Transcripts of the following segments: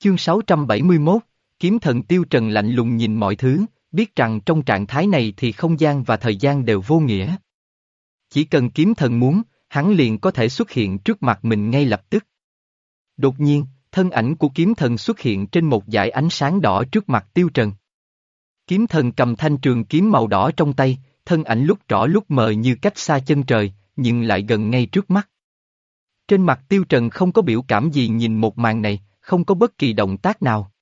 Chương 671, kiếm thần tiêu trần lạnh lùng nhìn mọi thứ, biết rằng trong trạng thái này thì không gian và thời gian đều vô nghĩa. Chỉ cần kiếm thần muốn, hắn liền có thể xuất hiện trước mặt mình ngay lập tức. Đột nhiên, thân ảnh của kiếm thần xuất hiện trên một dải ánh sáng đỏ trước mặt tiêu trần. Kiếm thần cầm thanh trường kiếm màu đỏ trong tay, thân ảnh lúc rõ lúc mờ như cách xa chân trời, nhưng lại gần ngay trước mắt. Trên mặt tiêu trần không có biểu cảm gì nhìn một màn này, không có bất kỳ động tác nào.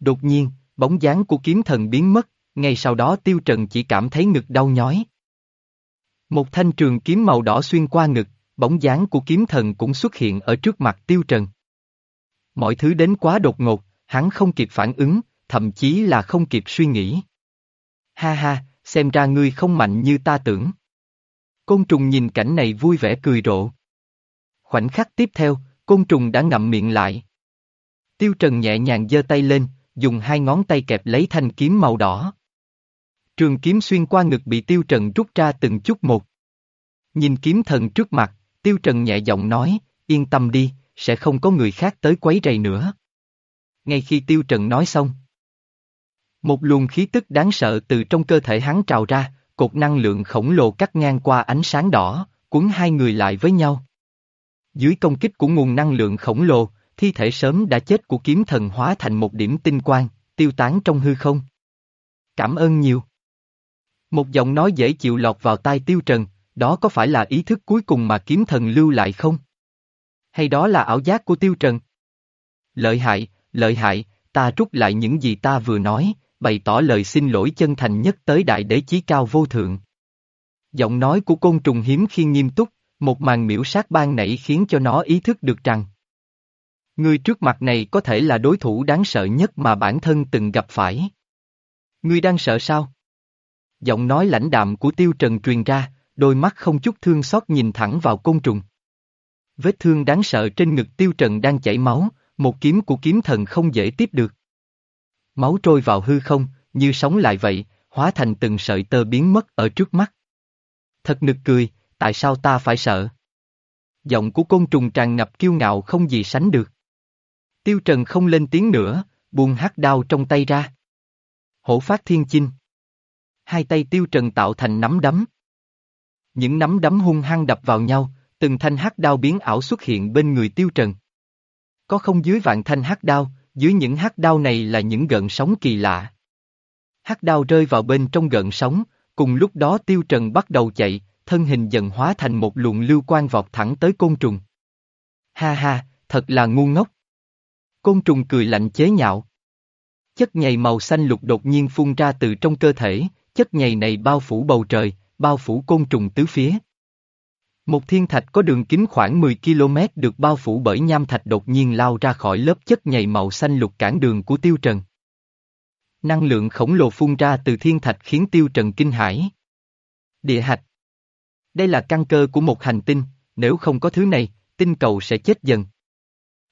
Đột nhiên, bóng dáng của kiếm thần biến mất, ngay sau đó tiêu trần chỉ cảm thấy ngực đau nhói. Một thanh trường kiếm màu đỏ xuyên qua ngực, bóng dáng của kiếm thần cũng xuất hiện ở trước mặt tiêu trần. Mọi thứ đến quá đột ngột, hắn không kịp phản ứng, thậm chí là không kịp suy nghĩ. Ha ha, xem ra ngươi không mạnh như ta tưởng. Côn trùng nhìn cảnh này vui vẻ cười rộ. Khoảnh khắc tiếp theo, côn trùng đã ngậm miệng lại. Tiêu Trần nhẹ nhàng giơ tay lên, dùng hai ngón tay kẹp lấy thanh kiếm màu đỏ. Trường kiếm xuyên qua ngực bị Tiêu Trần rút ra từng chút một. Nhìn kiếm thần trước mặt, Tiêu Trần nhẹ giọng nói, yên tâm đi, sẽ không có người khác tới quấy rầy nữa. Ngay khi Tiêu Trần nói xong, một luồng khí tức đáng sợ từ trong cơ thể hắn trào ra, cột năng lượng khổng lồ cắt ngang qua ánh sáng đỏ, cuốn hai người lại với nhau. Dưới công kích của nguồn năng lượng khổng lồ, thi thể sớm đã chết của kiếm thần hóa thành một điểm tinh quang, tiêu tán trong hư không. Cảm ơn nhiều. Một giọng nói dễ chịu lọt vào tai tiêu trần, đó có phải là ý thức cuối cùng mà kiếm thần lưu lại không? Hay đó là ảo giác của tiêu trần? Lợi hại, lợi hại, ta rút lại những gì ta vừa nói, bày tỏ lời xin lỗi chân thành nhất tới đại đế chí cao vô thượng. Giọng nói của côn trùng hiếm khi nghiêm túc, một màn miễu sát ban nảy khiến cho nó ý thức được rằng Người trước mặt này có thể là đối thủ đáng sợ nhất mà bản thân từng gặp phải. Ngươi đang sợ sao? Giọng nói lãnh đạm của tiêu trần truyền ra, đôi mắt không chút thương xót nhìn thẳng vào côn trùng. Vết thương đáng sợ trên ngực tiêu trần đang chảy máu, một kiếm của kiếm thần không dễ tiếp được. Máu trôi vào hư không, như sống lại vậy, hóa thành từng sợi tơ biến mất ở trước mắt. Thật nực cười, tại sao ta phải sợ? Giọng của côn trùng tràn ngập kiêu ngạo không gì sánh được. Tiêu Trần không lên tiếng nữa, buông hắc đao trong tay ra. Hổ phát thiên chinh. Hai tay Tiêu Trần tạo thành nắm đấm. Những nắm đấm hung hăng đập vào nhau, từng thanh hắc đao biến ảo xuất hiện bên người Tiêu Trần. Có không dưới vạn thanh hắc đao, dưới những hắc đao này là những gợn sóng kỳ lạ. Hắc đao rơi vào bên trong gợn sóng, cùng lúc đó Tiêu Trần bắt đầu chạy, thân hình dần hóa thành một luồng lưu quang vọt thẳng tới côn trùng. Ha ha, thật là ngu ngốc. Côn trùng cười lạnh chế nhạo. Chất nhầy màu xanh lục đột nhiên phun ra từ trong cơ thể, chất nhầy này bao phủ bầu trời, bao phủ côn trùng tứ phía. Một thiên thạch có đường kính khoảng 10 km được bao phủ bởi nham thạch đột nhiên lao ra khỏi lớp chất nhầy màu xanh lục cản đường của tiêu trần. Năng lượng khổng lồ phun ra từ thiên thạch khiến tiêu trần kinh hãi. Địa hạch Đây là căn cơ của một hành tinh, nếu không có thứ này, tinh cầu sẽ chết dần.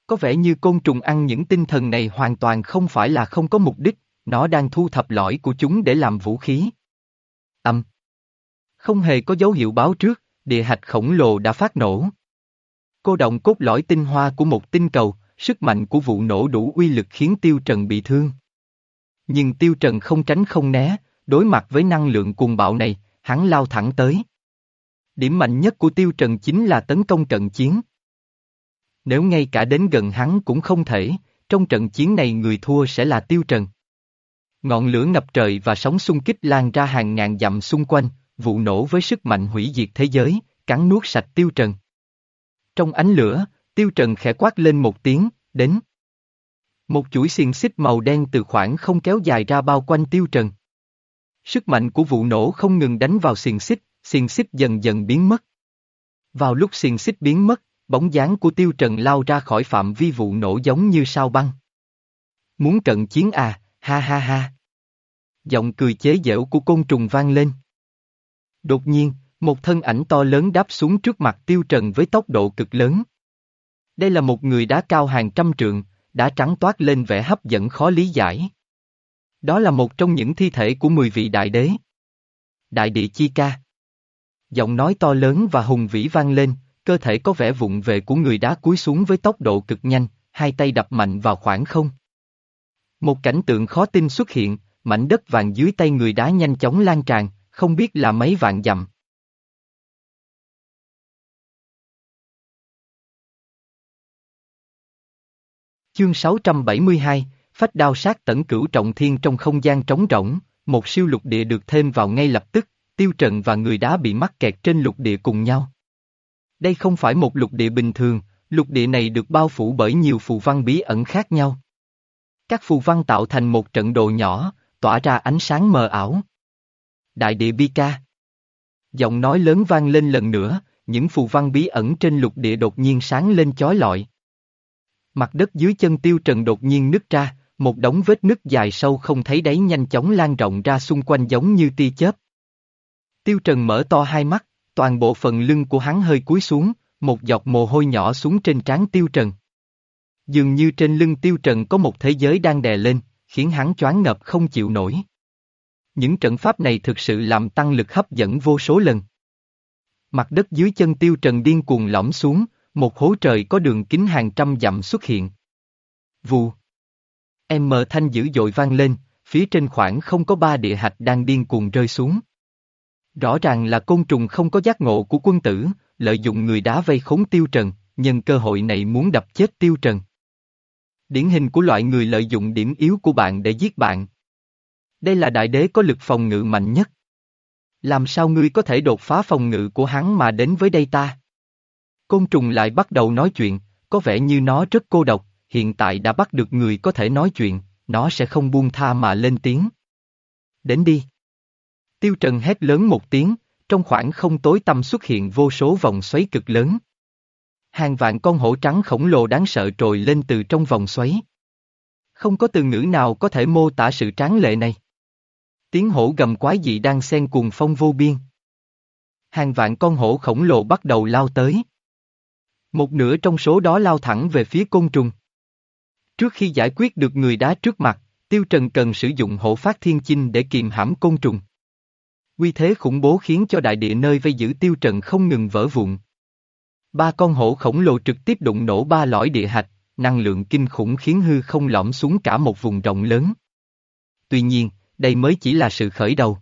Có vẻ như côn trùng ăn những tinh thần này hoàn toàn không phải là không có mục đích, nó đang thu thập lõi của chúng để làm vũ khí. Âm. Không hề có dấu hiệu báo trước, địa hạch khổng lồ đã phát nổ. Cô động cốt lõi tinh hoa của một tinh cầu, sức mạnh của vụ nổ đủ uy lực khiến Tiêu Trần bị thương. Nhưng Tiêu Trần không tránh không né, đối mặt với năng lượng cuồng bạo này, hắn lao thẳng tới. Điểm mạnh nhất của Tiêu Trần chính là tấn công cận chiến. Nếu ngay cả đến gần hắn cũng không thể, trong trận chiến này người thua sẽ là Tiêu Trần. Ngọn lửa ngập trời và sóng xung kích lan ra hàng ngàn dặm xung quanh, vụ nổ với sức mạnh hủy diệt thế giới, cắn nuốt sạch Tiêu Trần. Trong ánh lửa, Tiêu Trần khẽ quát lên một tiếng, đến. Một chuỗi xiềng xích màu đen từ khoảng không kéo dài ra bao quanh Tiêu Trần. Sức mạnh của vụ nổ không ngừng đánh vào xiềng xích, xiềng xích dần dần biến mất. Vào lúc xiềng xích biến mất, Bóng dáng của tiêu trần lao ra khỏi phạm vi vụ nổ giống như sao băng. Muốn cận chiến à, ha ha ha. Giọng cười chế giễu của côn trùng vang lên. Đột nhiên, một thân ảnh to lớn đáp xuống trước mặt tiêu trần với tốc độ cực lớn. Đây là một người đá cao hàng trăm trượng, đã trắng toát lên vẻ hấp dẫn khó lý giải. Đó là một trong những thi thể của mười vị đại đế. Đại địa chi ca. Giọng nói to lớn và hùng vĩ vang lên, cơ thể có vẻ vụng về của người đá cúi xuống với tốc độ cực nhanh, hai tay đập mạnh vào khoảng không. Một cảnh tượng khó tin xuất hiện, mảnh đất vàng dưới tay người đá nhanh chóng lan tràn, không biết là mấy vạn dặm. Chương 672, Phách đao sát tẩn cửu trọng thiên trong không gian trống rỗng, một siêu lục địa được thêm vào ngay lập tức, tiêu trần và người đá bị mắc kẹt trên lục địa cùng nhau. Đây không phải một lục địa bình thường, lục địa này được bao phủ bởi nhiều phù văn bí ẩn khác nhau. Các phù văn tạo thành một trận đồ nhỏ, tỏa ra ánh sáng mờ ảo. Đại địa bi ca. Giọng nói lớn vang lên lần nữa, những phù văn bí ẩn trên lục địa đột nhiên sáng lên chói lọi. Mặt đất dưới chân tiêu trần đột nhiên nứt ra, một đống vết nứt dài sâu không thấy đáy nhanh chóng lan rộng ra xung quanh giống như tia chớp. Tiêu trần mở to hai mắt, toàn bộ phần lưng của hắn hơi cúi xuống, một giọt mồ hôi nhỏ xuống trên trán tiêu trần. Dường như trên lưng tiêu trần có một thế giới đang đè lên, khiến hắn choáng ngợp không chịu nổi. Những trận pháp này thực sự làm tăng lực hấp dẫn vô số lần. Mặt đất dưới chân tiêu trần điên cuồng lõm xuống, một hố trời có đường kính hàng trăm dặm xuất hiện. Vù. Em mờ thanh dữ dội vang lên, phía trên khoảng không có ba địa hạch đang điên cuồng rơi xuống. Rõ ràng là côn trùng không có giác ngộ của quân tử, lợi dụng người đá vây khốn tiêu trần, nhân cơ hội này muốn đập chết tiêu trần. Điển hình của loại người lợi dụng điểm yếu của bạn để giết bạn. Đây là đại đế có lực phòng ngự mạnh nhất. Làm sao ngươi có thể đột phá phòng ngự của hắn mà đến với đây ta? Côn trùng lại bắt đầu nói chuyện, có vẻ như nó rất cô độc, hiện tại đã bắt được người có thể nói chuyện, nó sẽ không buông tha mà lên tiếng. Đến đi. Tiêu Trần hét lớn một tiếng, trong khoảng không tối tăm xuất hiện vô số vòng xoáy cực lớn. Hàng vạn con hổ trắng khổng lồ đáng sợ trồi lên từ trong vòng xoáy. Không có từ ngữ nào có thể mô tả sự tráng lệ này. Tiếng hổ gầm quái dị đang xen cuồng phong vô biên. Hàng vạn con hổ khổng lồ bắt đầu lao tới. Một nửa trong số đó lao thẳng về phía côn trùng. Trước khi giải quyết được người đá trước mặt, Tiêu Trần cần sử dụng hổ phát thiên chinh để kiềm hãm côn trùng. Quy thế khủng bố khiến cho đại địa nơi vây giữ Tiêu Trần không ngừng vỡ vụn. Ba con hổ khổng lồ trực tiếp đụng nổ ba lõi địa hạch, năng lượng kinh khủng khiến hư không lõm xuống cả một vùng rộng lớn. Tuy nhiên, đây mới chỉ là sự khởi đầu.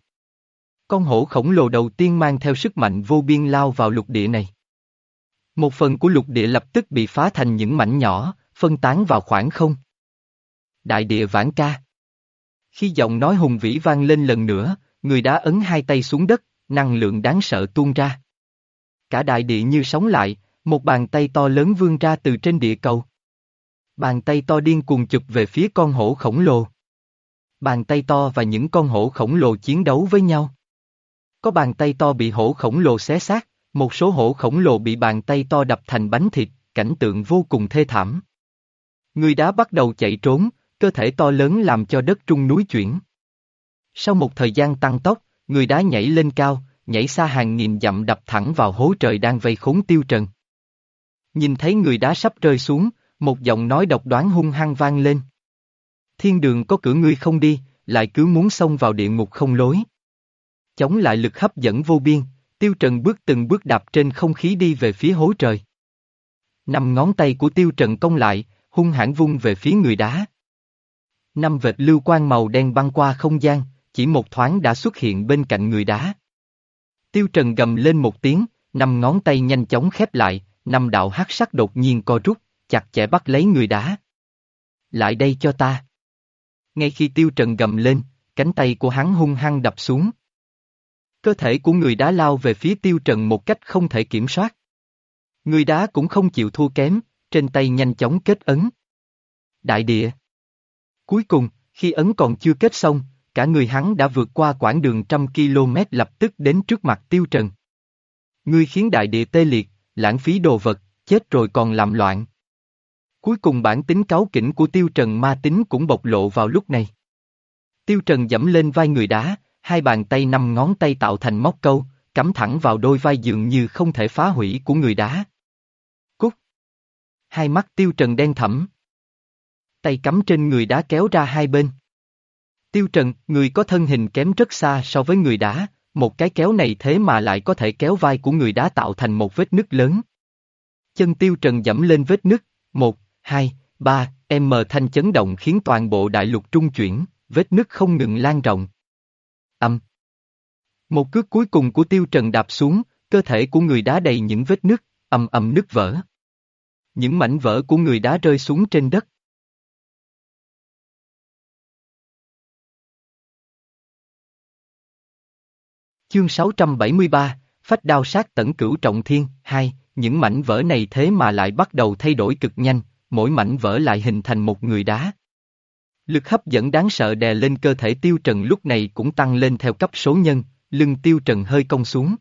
Con hổ khổng lồ đầu tiên mang theo sức mạnh vô biên lao vào lục địa này. Một phần của lục địa lập tức bị phá thành những mảnh nhỏ, phân tán vào khoảng không. Đại địa vãn ca. Khi giọng nói hùng vĩ vang lên lần nữa, người đá ấn hai tay xuống đất, năng lượng đáng sợ tuôn ra. Cả đại địa như sống lại, một bàn tay to lớn vươn ra từ trên địa cầu. Bàn tay to điên cuồng chụp về phía con hổ khổng lồ. Bàn tay to và những con hổ khổng lồ chiến đấu với nhau. Có bàn tay to bị hổ khổng lồ xé xác, một số hổ khổng lồ bị bàn tay to đập thành bánh thịt, cảnh tượng vô cùng thê thảm. Người đá bắt đầu chạy trốn, cơ thể to lớn làm cho đất trung núi chuyển. Sau một thời gian tăng tốc, người đá nhảy lên cao, nhảy xa hàng nghìn dặm đập thẳng vào hố trời đang vây khốn tiêu trần. Nhìn thấy người đá sắp rơi xuống, một giọng nói độc đoán hung hăng vang lên. Thiên đường có cửa ngươi không đi, lại cứ muốn xông vào địa ngục không lối. Chống lại lực hấp dẫn vô biên, tiêu trần bước từng bước đạp trên không khí đi về phía hố trời. Năm ngón tay của tiêu trần công lại, hung hãn vung về phía người đá. Năm vệt lưu quang màu đen băng qua không gian, chỉ một thoáng đã xuất hiện bên cạnh người đá. Tiêu Trần gầm lên một tiếng, năm ngón tay nhanh chóng khép lại, năm đạo hắc sắc đột nhiên co rút, chặt chẽ bắt lấy người đá. Lại đây cho ta. Ngay khi Tiêu Trần gầm lên, cánh tay của hắn hung hăng đập xuống. Cơ thể của người đá lao về phía Tiêu Trần một cách không thể kiểm soát. Người đá cũng không chịu thua kém, trên tay nhanh chóng kết ấn. Đại địa. Cuối cùng, khi ấn còn chưa kết xong, cả người hắn đã vượt qua quãng đường trăm km lập tức đến trước mặt tiêu trần. Ngươi khiến đại địa tê liệt, lãng phí đồ vật, chết rồi còn làm loạn. Cuối cùng bản tính cáu kỉnh của tiêu trần ma tính cũng bộc lộ vào lúc này. Tiêu trần dẫm lên vai người đá, hai bàn tay năm ngón tay tạo thành móc câu, cắm thẳng vào đôi vai dường như không thể phá hủy của người đá. Cút! Hai mắt tiêu trần đen thẫm. Tay cắm trên người đá kéo ra hai bên. Tiêu Trần, người có thân hình kém rất xa so với người đá, một cái kéo này thế mà lại có thể kéo vai của người đá tạo thành một vết nứt lớn. Chân Tiêu Trần dẫm lên vết nứt, một, hai, Ba, M thanh chấn động khiến toàn bộ đại lục trung chuyển, vết nứt không ngừng lan rộng. Âm. Một cước cuối cùng của tiêu trần đạp xuống, cơ thể của người đá đầy những vết nứt, ầm ầm nứt vỡ. Những mảnh vỡ của người đá rơi xuống trên đất. Chương 673, Phách đao sát tẩn cửu trọng thiên, hai, những mảnh vỡ này thế mà lại bắt đầu thay đổi cực nhanh, mỗi mảnh vỡ lại hình thành một người đá. Lực hấp dẫn đáng sợ đè lên cơ thể tiêu trần lúc này cũng tăng lên theo cấp số nhân, lưng tiêu trần hơi cong xuống.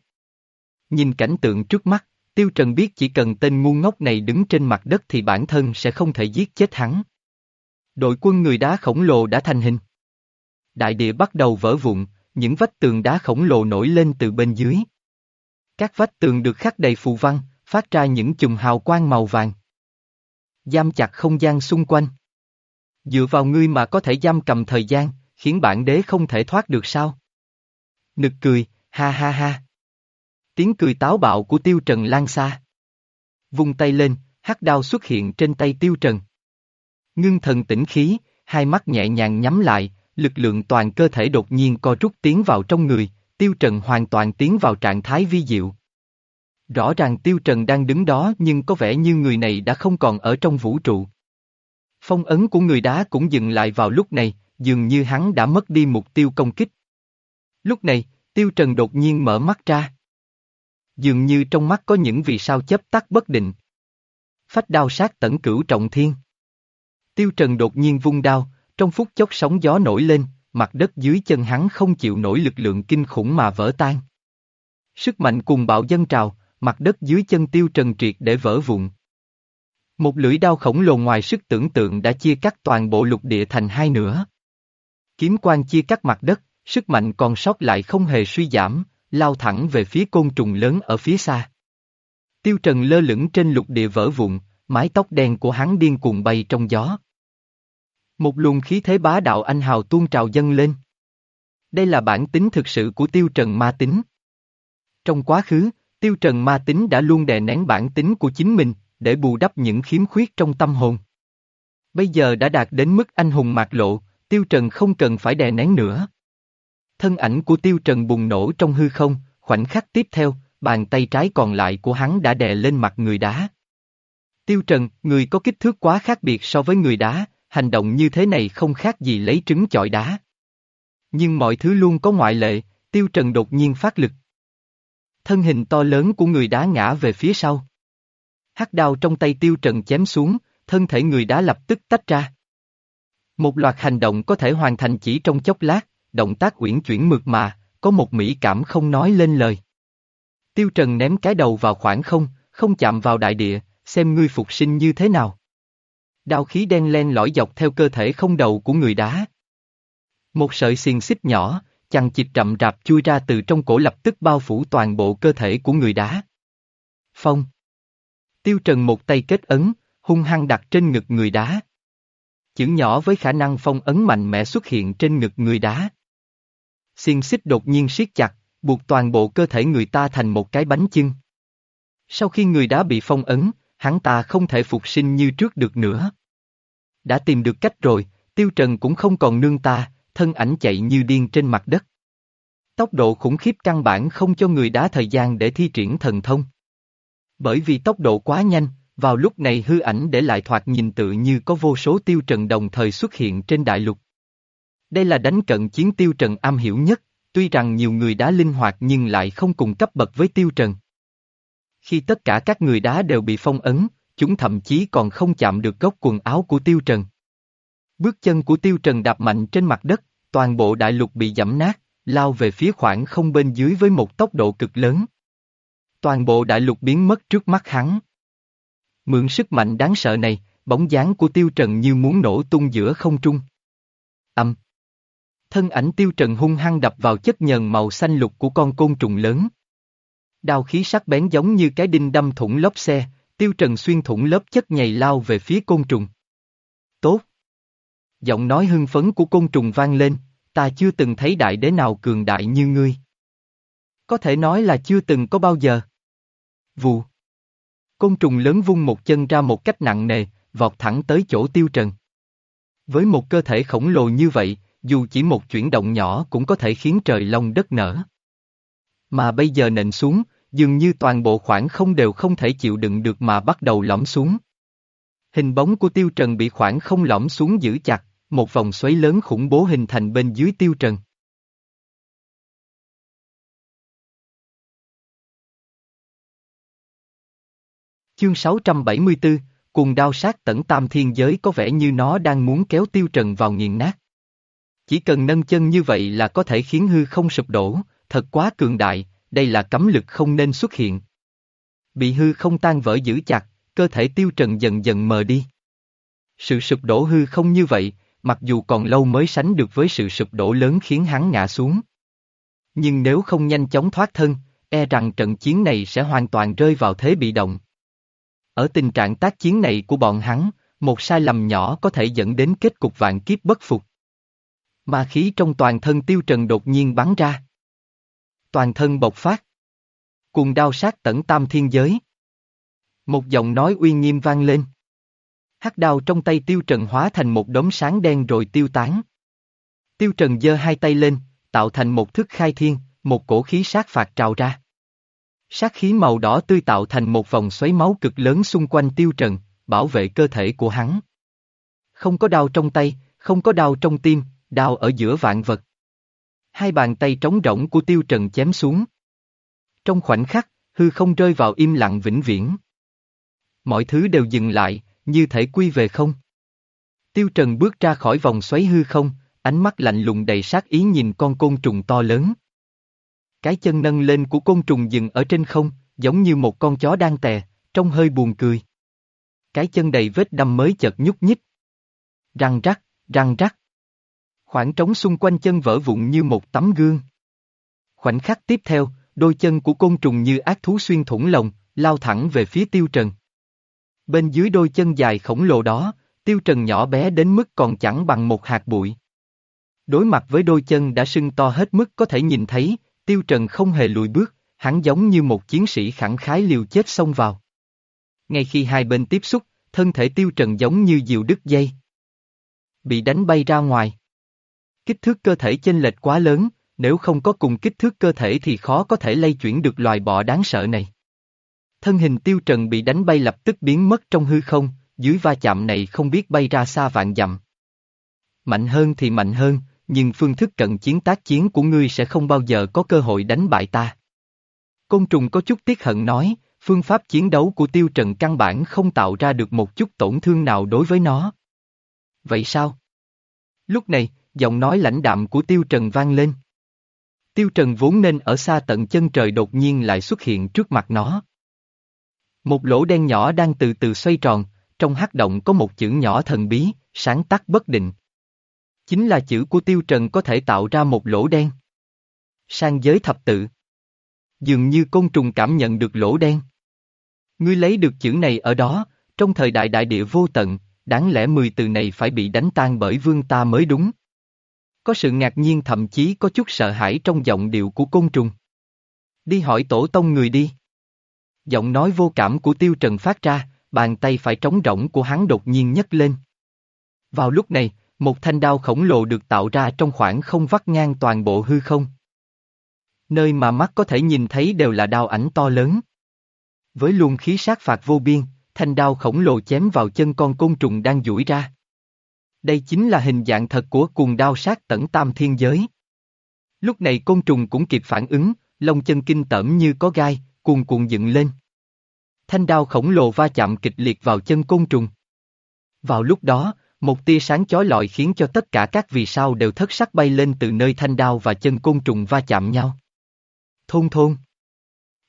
Nhìn cảnh tượng trước mắt, tiêu trần biết chỉ cần tên ngu ngốc này đứng trên mặt đất thì bản thân sẽ không thể giết chết hắn. Đội quân người đá khổng lồ đã thành hình. Đại địa bắt đầu vỡ vụn, những vách tường đá khổng lồ nổi lên từ bên dưới. Các vách tường được khắc đầy phù văn, phát ra những chùm hào quang màu vàng. Giam chặt không gian xung quanh. Dựa vào ngươi mà có thể giam cầm thời gian, khiến bản đế không thể thoát được sao? Nực cười, ha ha ha. Tiếng cười táo bạo của Tiêu Trần lan xa. Vung tay lên, hắc đao xuất hiện trên tay Tiêu Trần. Ngưng thần tĩnh khí, hai mắt nhẹ nhàng nhắm lại, lực lượng toàn cơ thể đột nhiên co rút tiến vào trong người, Tiêu Trần hoàn toàn tiến vào trạng thái vi diệu. Rõ ràng Tiêu Trần đang đứng đó nhưng có vẻ như người này đã không còn ở trong vũ trụ. Phong ấn của người đá cũng dừng lại vào lúc này, dường như hắn đã mất đi mục tiêu công kích. Lúc này, Tiêu Trần đột nhiên mở mắt ra. Dường như trong mắt có những vì sao chấp tắt bất định. Phách đao sát tẩn cửu trọng thiên. Tiêu Trần đột nhiên vung đao, trong phút chốc sóng gió nổi lên, mặt đất dưới chân hắn không chịu nổi lực lượng kinh khủng mà vỡ tan. Sức mạnh cùng bạo dân trào, mặt đất dưới chân tiêu trần triệt để vỡ vụn. Một lưỡi đao khổng lồ ngoài sức tưởng tượng đã chia cắt toàn bộ lục địa thành hai nửa. Kiếm quan chia cắt mặt đất, sức mạnh còn sót lại không hề suy giảm, lao thẳng về phía côn trùng lớn ở phía xa. Tiêu Trần lơ lửng trên lục địa vỡ vụn, mái tóc đen của hắn điên cuồng bay trong gió. Một luồng khí thế bá đạo anh hào tuôn trào dâng lên. Đây là bản tính thực sự của Tiêu Trần ma tính. Trong quá khứ, Tiêu Trần ma tính đã luôn đè nén bản tính của chính mình, để bù đắp những khiếm khuyết trong tâm hồn. Bây giờ đã đạt đến mức anh hùng mạc lộ, Tiêu Trần không cần phải đè nén nữa. Thân ảnh của Tiêu Trần bùng nổ trong hư không, khoảnh khắc tiếp theo, bàn tay trái còn lại của hắn đã đè lên mặt người đá. Tiêu Trần, người có kích thước quá khác biệt so với người đá, hành động như thế này không khác gì lấy trứng chọi đá. Nhưng mọi thứ luôn có ngoại lệ, Tiêu Trần đột nhiên phát lực. Thân hình to lớn của người đá ngã về phía sau. Hắc đao trong tay Tiêu Trần chém xuống, thân thể người đá lập tức tách ra. Một loạt hành động có thể hoàn thành chỉ trong chốc lát, động tác uyển chuyển mượt mà, có một mỹ cảm không nói lên lời. Tiêu Trần ném cái đầu vào khoảng không, không chạm vào đại địa, xem ngươi phục sinh như thế nào. Đao khí đen len lõi dọc theo cơ thể không đầu của người đá. Một sợi xiềng xích nhỏ, chằng chịt rậm rạp chui ra từ trong cổ lập tức bao phủ toàn bộ cơ thể của người đá. Phong. Tiêu Trần một tay kết ấn, hung hăng đặt trên ngực người đá. Chữ nhỏ với khả năng phong ấn mạnh mẽ xuất hiện trên ngực người đá. Xiên xích đột nhiên siết chặt, buộc toàn bộ cơ thể người ta thành một cái bánh chưng. Sau khi người đá bị phong ấn, hắn ta không thể phục sinh như trước được nữa. Đã tìm được cách rồi, Tiêu Trần cũng không còn nương ta, thân ảnh chạy như điên trên mặt đất. Tốc độ khủng khiếp căn bản không cho người đá thời gian để thi triển thần thông. Bởi vì tốc độ quá nhanh, vào lúc này hư ảnh để lại thoạt nhìn tự như có vô số tiêu trần đồng thời xuất hiện trên đại lục. Đây là đánh cận chiến tiêu trần am hiểu nhất, tuy rằng nhiều người đá linh hoạt nhưng lại không cùng cấp bậc với tiêu trần. Khi tất cả các người đá đều bị phong ấn, chúng thậm chí còn không chạm được gốc quần áo của tiêu trần. Bước chân của tiêu trần đạp mạnh trên mặt đất, toàn bộ đại lục bị giẫm nát, lao về phía khoảng không bên dưới với một tốc độ cực lớn. Toàn bộ đại lục biến mất trước mắt hắn. Mượn sức mạnh đáng sợ này, bóng dáng của tiêu trần như muốn nổ tung giữa không trung. Âm. Thân ảnh tiêu trần hung hăng đập vào chất nhờn màu xanh lục của con côn trùng lớn. Đao khí sắc bén giống như cái đinh đâm thủng lốp xe, tiêu trần xuyên thủng lớp chất nhầy lao về phía côn trùng. Tốt. Giọng nói hưng phấn của côn trùng vang lên, ta chưa từng thấy đại đế nào cường đại như ngươi. Có thể nói là chưa từng có bao giờ. Vù. Côn trùng lớn vung một chân ra một cách nặng nề, vọt thẳng tới chỗ tiêu trần. Với một cơ thể khổng lồ như vậy, dù chỉ một chuyển động nhỏ cũng có thể khiến trời long đất nở. Mà bây giờ nện xuống, dường như toàn bộ khoảng không đều không thể chịu đựng được mà bắt đầu lõm xuống. Hình bóng của tiêu trần bị khoảng không lõm xuống giữ chặt, một vòng xoáy lớn khủng bố hình thành bên dưới tiêu trần. Chương 674, cùng đao sát tẩn tam thiên giới có vẻ như nó đang muốn kéo tiêu trần vào nghiền nát. Chỉ cần nâng chân như vậy là có thể khiến hư không sụp đổ, thật quá cường đại, đây là cấm lực không nên xuất hiện. Bị hư không tan vỡ giữ chặt, cơ thể tiêu trần dần dần mờ đi. Sự sụp đổ hư không như vậy, mặc dù còn lâu mới sánh được với sự sụp đổ lớn khiến hắn ngã xuống. Nhưng nếu không nhanh chóng thoát thân, e rằng trận chiến này sẽ hoàn toàn rơi vào thế bị động. Ở tình trạng tác chiến này của bọn hắn, một sai lầm nhỏ có thể dẫn đến kết cục vạn kiếp bất phục. Ma khí trong toàn thân tiêu trần đột nhiên bắn ra. Toàn thân bộc phát. Cùng đao sát tẩn tam thiên giới. Một giọng nói uy nghiêm vang lên. Hắc đao trong tay tiêu trần hóa thành một đốm sáng đen rồi tiêu tán. Tiêu trần giơ hai tay lên, tạo thành một thức khai thiên, một cổ khí sát phạt trào ra. Sát khí màu đỏ tươi tạo thành một vòng xoáy máu cực lớn xung quanh tiêu trần, bảo vệ cơ thể của hắn. Không có đau trong tay, không có đau trong tim, đau ở giữa vạn vật. Hai bàn tay trống rỗng của tiêu trần chém xuống. Trong khoảnh khắc, hư không rơi vào im lặng vĩnh viễn. Mọi thứ đều dừng lại, như thể quy về không. Tiêu trần bước ra khỏi vòng xoáy hư không, ánh mắt lạnh lùng đầy sát ý nhìn con côn trùng to lớn. Cái chân nâng lên của côn trùng dừng ở trên không, giống như một con chó đang tè, trông hơi buồn cười. Cái chân đầy vết đâm mới chợt nhúc nhích. Răng rắc, răng rắc. Khoảng trống xung quanh chân vỡ vụn như một tấm gương. Khoảnh khắc tiếp theo, đôi chân của côn trùng như ác thú xuyên thủng lồng, lao thẳng về phía tiêu trần. Bên dưới đôi chân dài khổng lồ đó, tiêu trần nhỏ bé đến mức còn chẳng bằng một hạt bụi. Đối mặt với đôi chân đã sưng to hết mức có thể nhìn thấy, Tiêu Trần không hề lùi bước, hắn giống như một chiến sĩ khẳng khái liều chết xông vào. Ngay khi hai bên tiếp xúc, thân thể Tiêu Trần giống như diều đứt dây. Bị đánh bay ra ngoài. Kích thước cơ thể chênh lệch quá lớn, nếu không có cùng kích thước cơ thể thì khó có thể lây chuyển được loài bọ đáng sợ này. Thân hình Tiêu Trần bị đánh bay lập tức biến mất trong hư không, dưới va chạm này không biết bay ra xa vạn dặm. Mạnh hơn thì mạnh hơn, nhưng phương thức cận chiến tác chiến của ngươi sẽ không bao giờ có cơ hội đánh bại ta. Côn trùng có chút tiếc hận nói, phương pháp chiến đấu của tiêu trần căn bản không tạo ra được một chút tổn thương nào đối với nó. Vậy sao? Lúc này, giọng nói lãnh đạm của tiêu trần vang lên. Tiêu trần vốn nên ở xa tận chân trời đột nhiên lại xuất hiện trước mặt nó. Một lỗ đen nhỏ đang từ từ xoay tròn, trong hắc động có một chữ nhỏ thần bí, sáng tắt bất định. Chính là chữ của tiêu trần có thể tạo ra một lỗ đen. Sang giới thập tự. Dường như côn trùng cảm nhận được lỗ đen. Ngươi lấy được chữ này ở đó, trong thời đại đại địa vô tận, đáng lẽ mười từ này phải bị đánh tan bởi vương ta mới đúng. Có sự ngạc nhiên thậm chí có chút sợ hãi trong giọng điệu của côn trùng. Đi hỏi tổ tông người đi. Giọng nói vô cảm của tiêu trần phát ra, bàn tay phải trống rỗng của hắn đột nhiên nhấc lên. Vào lúc này, một thanh đao khổng lồ được tạo ra trong khoảng không vắt ngang toàn bộ hư không. Nơi mà mắt có thể nhìn thấy đều là đao ảnh to lớn. Với luồng khí sát phạt vô biên, thanh đao khổng lồ chém vào chân con côn trùng đang duỗi ra. Đây chính là hình dạng thật của cuồng đao sát tẩn tam thiên giới. Lúc này côn trùng cũng kịp phản ứng, lông chân kinh tởm như có gai, cuồn cuộn dựng lên. Thanh đao khổng lồ va chạm kịch liệt vào chân côn trùng. Vào lúc đó, một tia sáng chói lọi khiến cho tất cả các vì sao đều thất sắc bay lên từ nơi thanh đao và chân côn trùng va chạm nhau. Thôn thôn.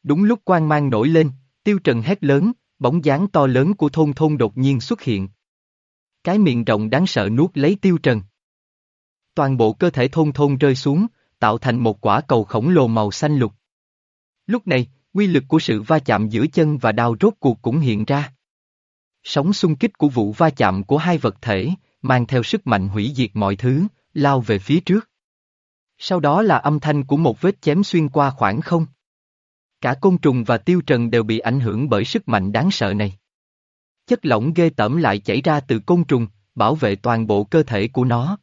Đúng lúc quang mang nổi lên, tiêu trần hét lớn, bóng dáng to lớn của thôn thôn đột nhiên xuất hiện. Cái miệng rộng đáng sợ nuốt lấy tiêu trần. Toàn bộ cơ thể thôn thôn rơi xuống, tạo thành một quả cầu khổng lồ màu xanh lục. Lúc này, quy lực của sự va chạm giữa chân và đao rốt cuộc cũng hiện ra. Sóng xung kích của vụ va chạm của hai vật thể, mang theo sức mạnh hủy diệt mọi thứ, lao về phía trước. Sau đó là âm thanh của một vết chém xuyên qua khoảng không. Cả côn trùng và tiêu trần đều bị ảnh hưởng bởi sức mạnh đáng sợ này. Chất lỏng ghê tởm lại chảy ra từ côn trùng, bảo vệ toàn bộ cơ thể của nó.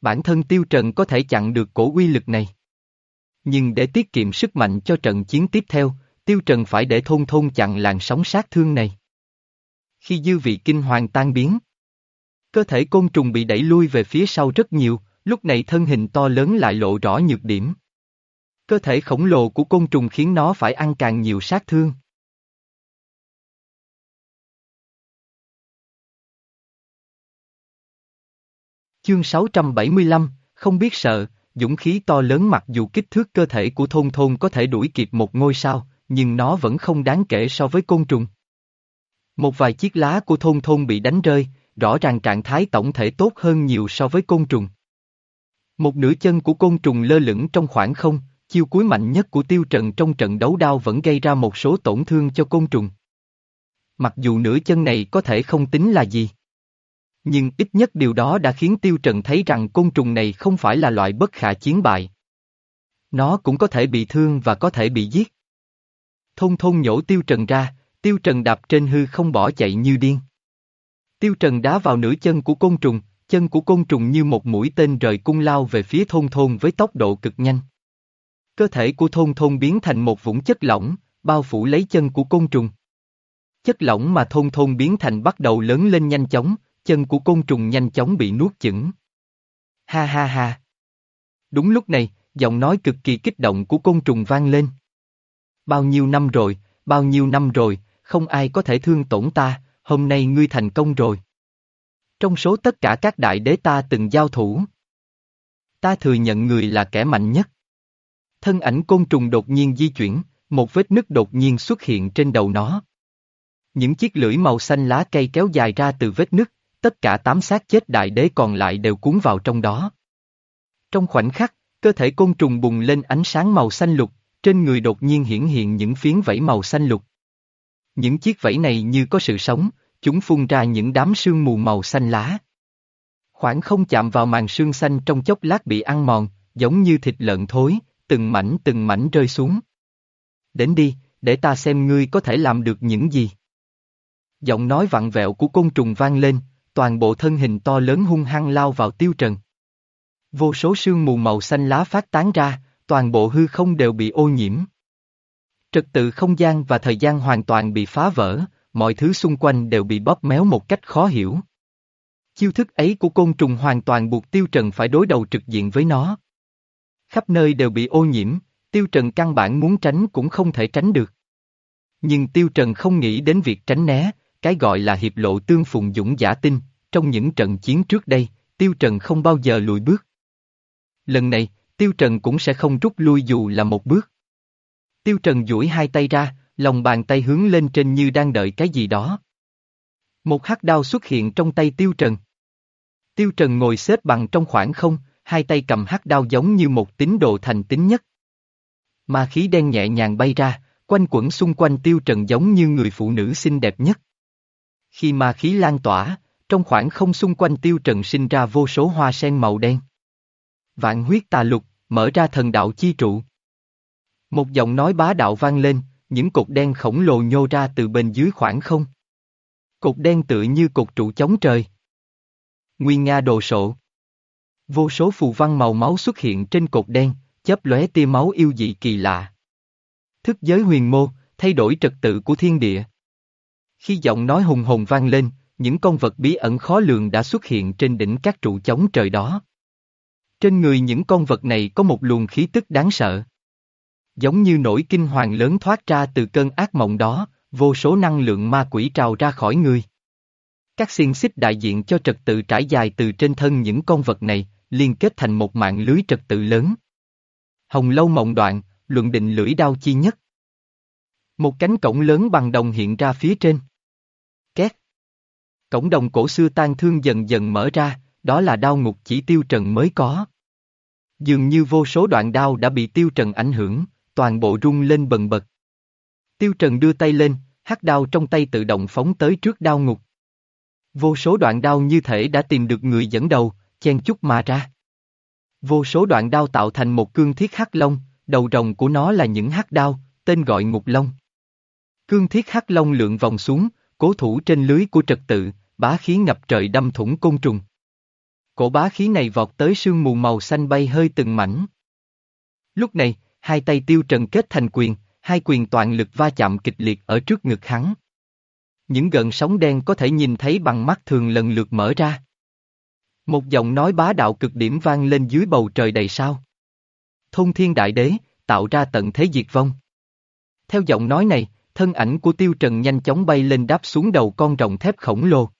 Bản thân tiêu trần có thể chặn được cổ uy lực này. Nhưng để tiết kiệm sức mạnh cho trận chiến tiếp theo, tiêu trần phải để thôn thôn chặn làn sóng sát thương này. Khi dư vị kinh hoàng tan biến, cơ thể côn trùng bị đẩy lui về phía sau rất nhiều, lúc này thân hình to lớn lại lộ rõ nhược điểm. Cơ thể khổng lồ của côn trùng khiến nó phải ăn càng nhiều sát thương. Chương 675, không biết sợ, dũng khí to lớn mặc dù kích thước cơ thể của thôn thôn có thể đuổi kịp một ngôi sao, nhưng nó vẫn không đáng kể so với côn trùng. Một vài chiếc lá của thôn thôn bị đánh rơi, rõ ràng trạng thái tổng thể tốt hơn nhiều so với côn trùng. Một nửa chân của côn trùng lơ lửng trong khoảng không, chiêu cuối mạnh nhất của tiêu trần trong trận đấu đao vẫn gây ra một số tổn thương cho côn trùng. Mặc dù nửa chân này có thể không tính là gì. Nhưng ít nhất điều đó đã khiến tiêu trần thấy rằng côn trùng này không phải là loại bất khả chiến bại. Nó cũng có thể bị thương và có thể bị giết. Thôn thôn nhổ tiêu trần ra, tiêu trần đạp trên hư không bỏ chạy như điên. Tiêu trần đá vào nửa chân của côn trùng, chân của côn trùng như một mũi tên rời cung lao về phía thôn thôn với tốc độ cực nhanh. Cơ thể của thôn thôn biến thành một vũng chất lỏng, bao phủ lấy chân của côn trùng. Chất lỏng mà thôn thôn biến thành bắt đầu lớn lên nhanh chóng, chân của côn trùng nhanh chóng bị nuốt chửng. Ha ha ha. Đúng lúc này, giọng nói cực kỳ kích động của côn trùng vang lên. Bao nhiêu năm rồi, bao nhiêu năm rồi, không ai có thể thương tổn ta, hôm nay ngươi thành công rồi. Trong số tất cả các đại đế ta từng giao thủ, ta thừa nhận người là kẻ mạnh nhất. Thân ảnh côn trùng đột nhiên di chuyển, một vết nứt đột nhiên xuất hiện trên đầu nó. Những chiếc lưỡi màu xanh lá cây kéo dài ra từ vết nứt, tất cả tám xác chết đại đế còn lại đều cuốn vào trong đó. Trong khoảnh khắc, cơ thể côn trùng bùng lên ánh sáng màu xanh lục, trên người đột nhiên hiển hiện những phiến vẫy màu xanh lục. Những chiếc vẫy này như có sự sống, chúng phun ra những đám sương mù màu xanh lá. Khoảng không chạm vào màn sương xanh trong chốc lát bị ăn mòn, giống như thịt lợn thối, từng mảnh từng mảnh rơi xuống. Đến đi, để ta xem ngươi có thể làm được những gì. Giọng nói vặn vẹo của côn trùng vang lên, toàn bộ thân hình to lớn hung hăng lao vào tiêu trần. Vô số sương mù màu xanh lá phát tán ra, toàn bộ hư không đều bị ô nhiễm. Trật tự không gian và thời gian hoàn toàn bị phá vỡ, mọi thứ xung quanh đều bị bóp méo một cách khó hiểu. Chiêu thức ấy của côn trùng hoàn toàn buộc Tiêu Trần phải đối đầu trực diện với nó. Khắp nơi đều bị ô nhiễm, Tiêu Trần căn bản muốn tránh cũng không thể tránh được. Nhưng Tiêu Trần không nghĩ đến việc tránh né, cái gọi là hiệp lộ tương phùng dũng giả tinh, trong những trận chiến trước đây, Tiêu Trần không bao giờ lùi bước. Lần này, Tiêu Trần cũng sẽ không rút lui dù là một bước. Tiêu Trần duỗi hai tay ra, lòng bàn tay hướng lên trên như đang đợi cái gì đó. Một hắc đao xuất hiện trong tay Tiêu Trần. Tiêu Trần ngồi xếp bằng trong khoảng không, hai tay cầm hắc đao giống như một tín đồ thành tín nhất. Ma khí đen nhẹ nhàng bay ra, quanh quẩn xung quanh Tiêu Trần giống như người phụ nữ xinh đẹp nhất. Khi ma khí lan tỏa, trong khoảng không xung quanh Tiêu Trần sinh ra vô số hoa sen màu đen. Vạn huyết tà lục, mở ra thần đạo chi trụ. Một giọng nói bá đạo vang lên, những cột đen khổng lồ nhô ra từ bên dưới khoảng không. Cột đen tựa như cột trụ chống trời. Nguyên Nga đồ sộ. Vô số phù văn màu máu xuất hiện trên cột đen, chớp lóe tia máu yêu dị kỳ lạ. Thức giới huyền mô, thay đổi trật tự của thiên địa. Khi giọng nói hùng hồn vang lên, những con vật bí ẩn khó lường đã xuất hiện trên đỉnh các trụ chống trời đó. Trên người những con vật này có một luồng khí tức đáng sợ. Giống như nỗi kinh hoàng lớn thoát ra từ cơn ác mộng đó, vô số năng lượng ma quỷ trào ra khỏi người. Các xiên xích đại diện cho trật tự trải dài từ trên thân những con vật này, liên kết thành một mạng lưới trật tự lớn. Hồng lâu mộng đoạn, luận định lưỡi đao chi nhất. Một cánh cổng lớn bằng đồng hiện ra phía trên. Cổng đồng cổ xưa tan thương dần dần mở ra, đó là đao ngục chỉ tiêu trần mới có. Dường như vô số đoạn đao đã bị tiêu trần ảnh hưởng, toàn bộ rung lên bần bật. Tiêu trần đưa tay lên, hắc đao trong tay tự động phóng tới trước đao ngục. Vô số đoạn đao như thể đã tìm được người dẫn đầu, chen chút mà ra. Vô số đoạn đao tạo thành một cương thiết hắc long, đầu rồng của nó là những hắc đao, tên gọi ngục long. Cương thiết hắc long lượn vòng xuống, cố thủ trên lưới của trật tự, bá khí ngập trời đâm thủng côn trùng. Cổ bá khí này vọt tới sương mù màu xanh bay hơi từng mảnh. Lúc này, hai tay tiêu trần kết thành quyền, hai quyền toàn lực va chạm kịch liệt ở trước ngực hắn. Những gợn sóng đen có thể nhìn thấy bằng mắt thường lần lượt mở ra. Một giọng nói bá đạo cực điểm vang lên dưới bầu trời đầy sao. Thôn thiên đại đế, tạo ra tận thế diệt vong. Theo giọng nói này, thân ảnh của tiêu trần nhanh chóng bay lên đáp xuống đầu con rồng thép khổng lồ.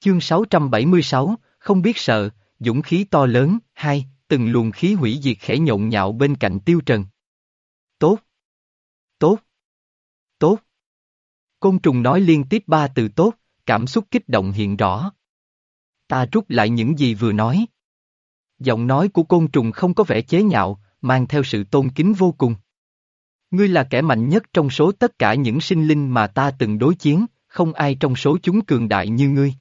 Chương 676, không biết sợ, dũng khí to lớn, hai, từng luồng khí hủy diệt khẽ nhộn nhạo bên cạnh tiêu trần. Tốt. Tốt. Tốt. Côn trùng nói liên tiếp ba từ tốt, cảm xúc kích động hiện rõ. Ta rút lại những gì vừa nói. Giọng nói của côn trùng không có vẻ chế nhạo, mang theo sự tôn kính vô cùng. Ngươi là kẻ mạnh nhất trong số tất cả những sinh linh mà ta từng đối chiến, không ai trong số chúng cường đại như ngươi.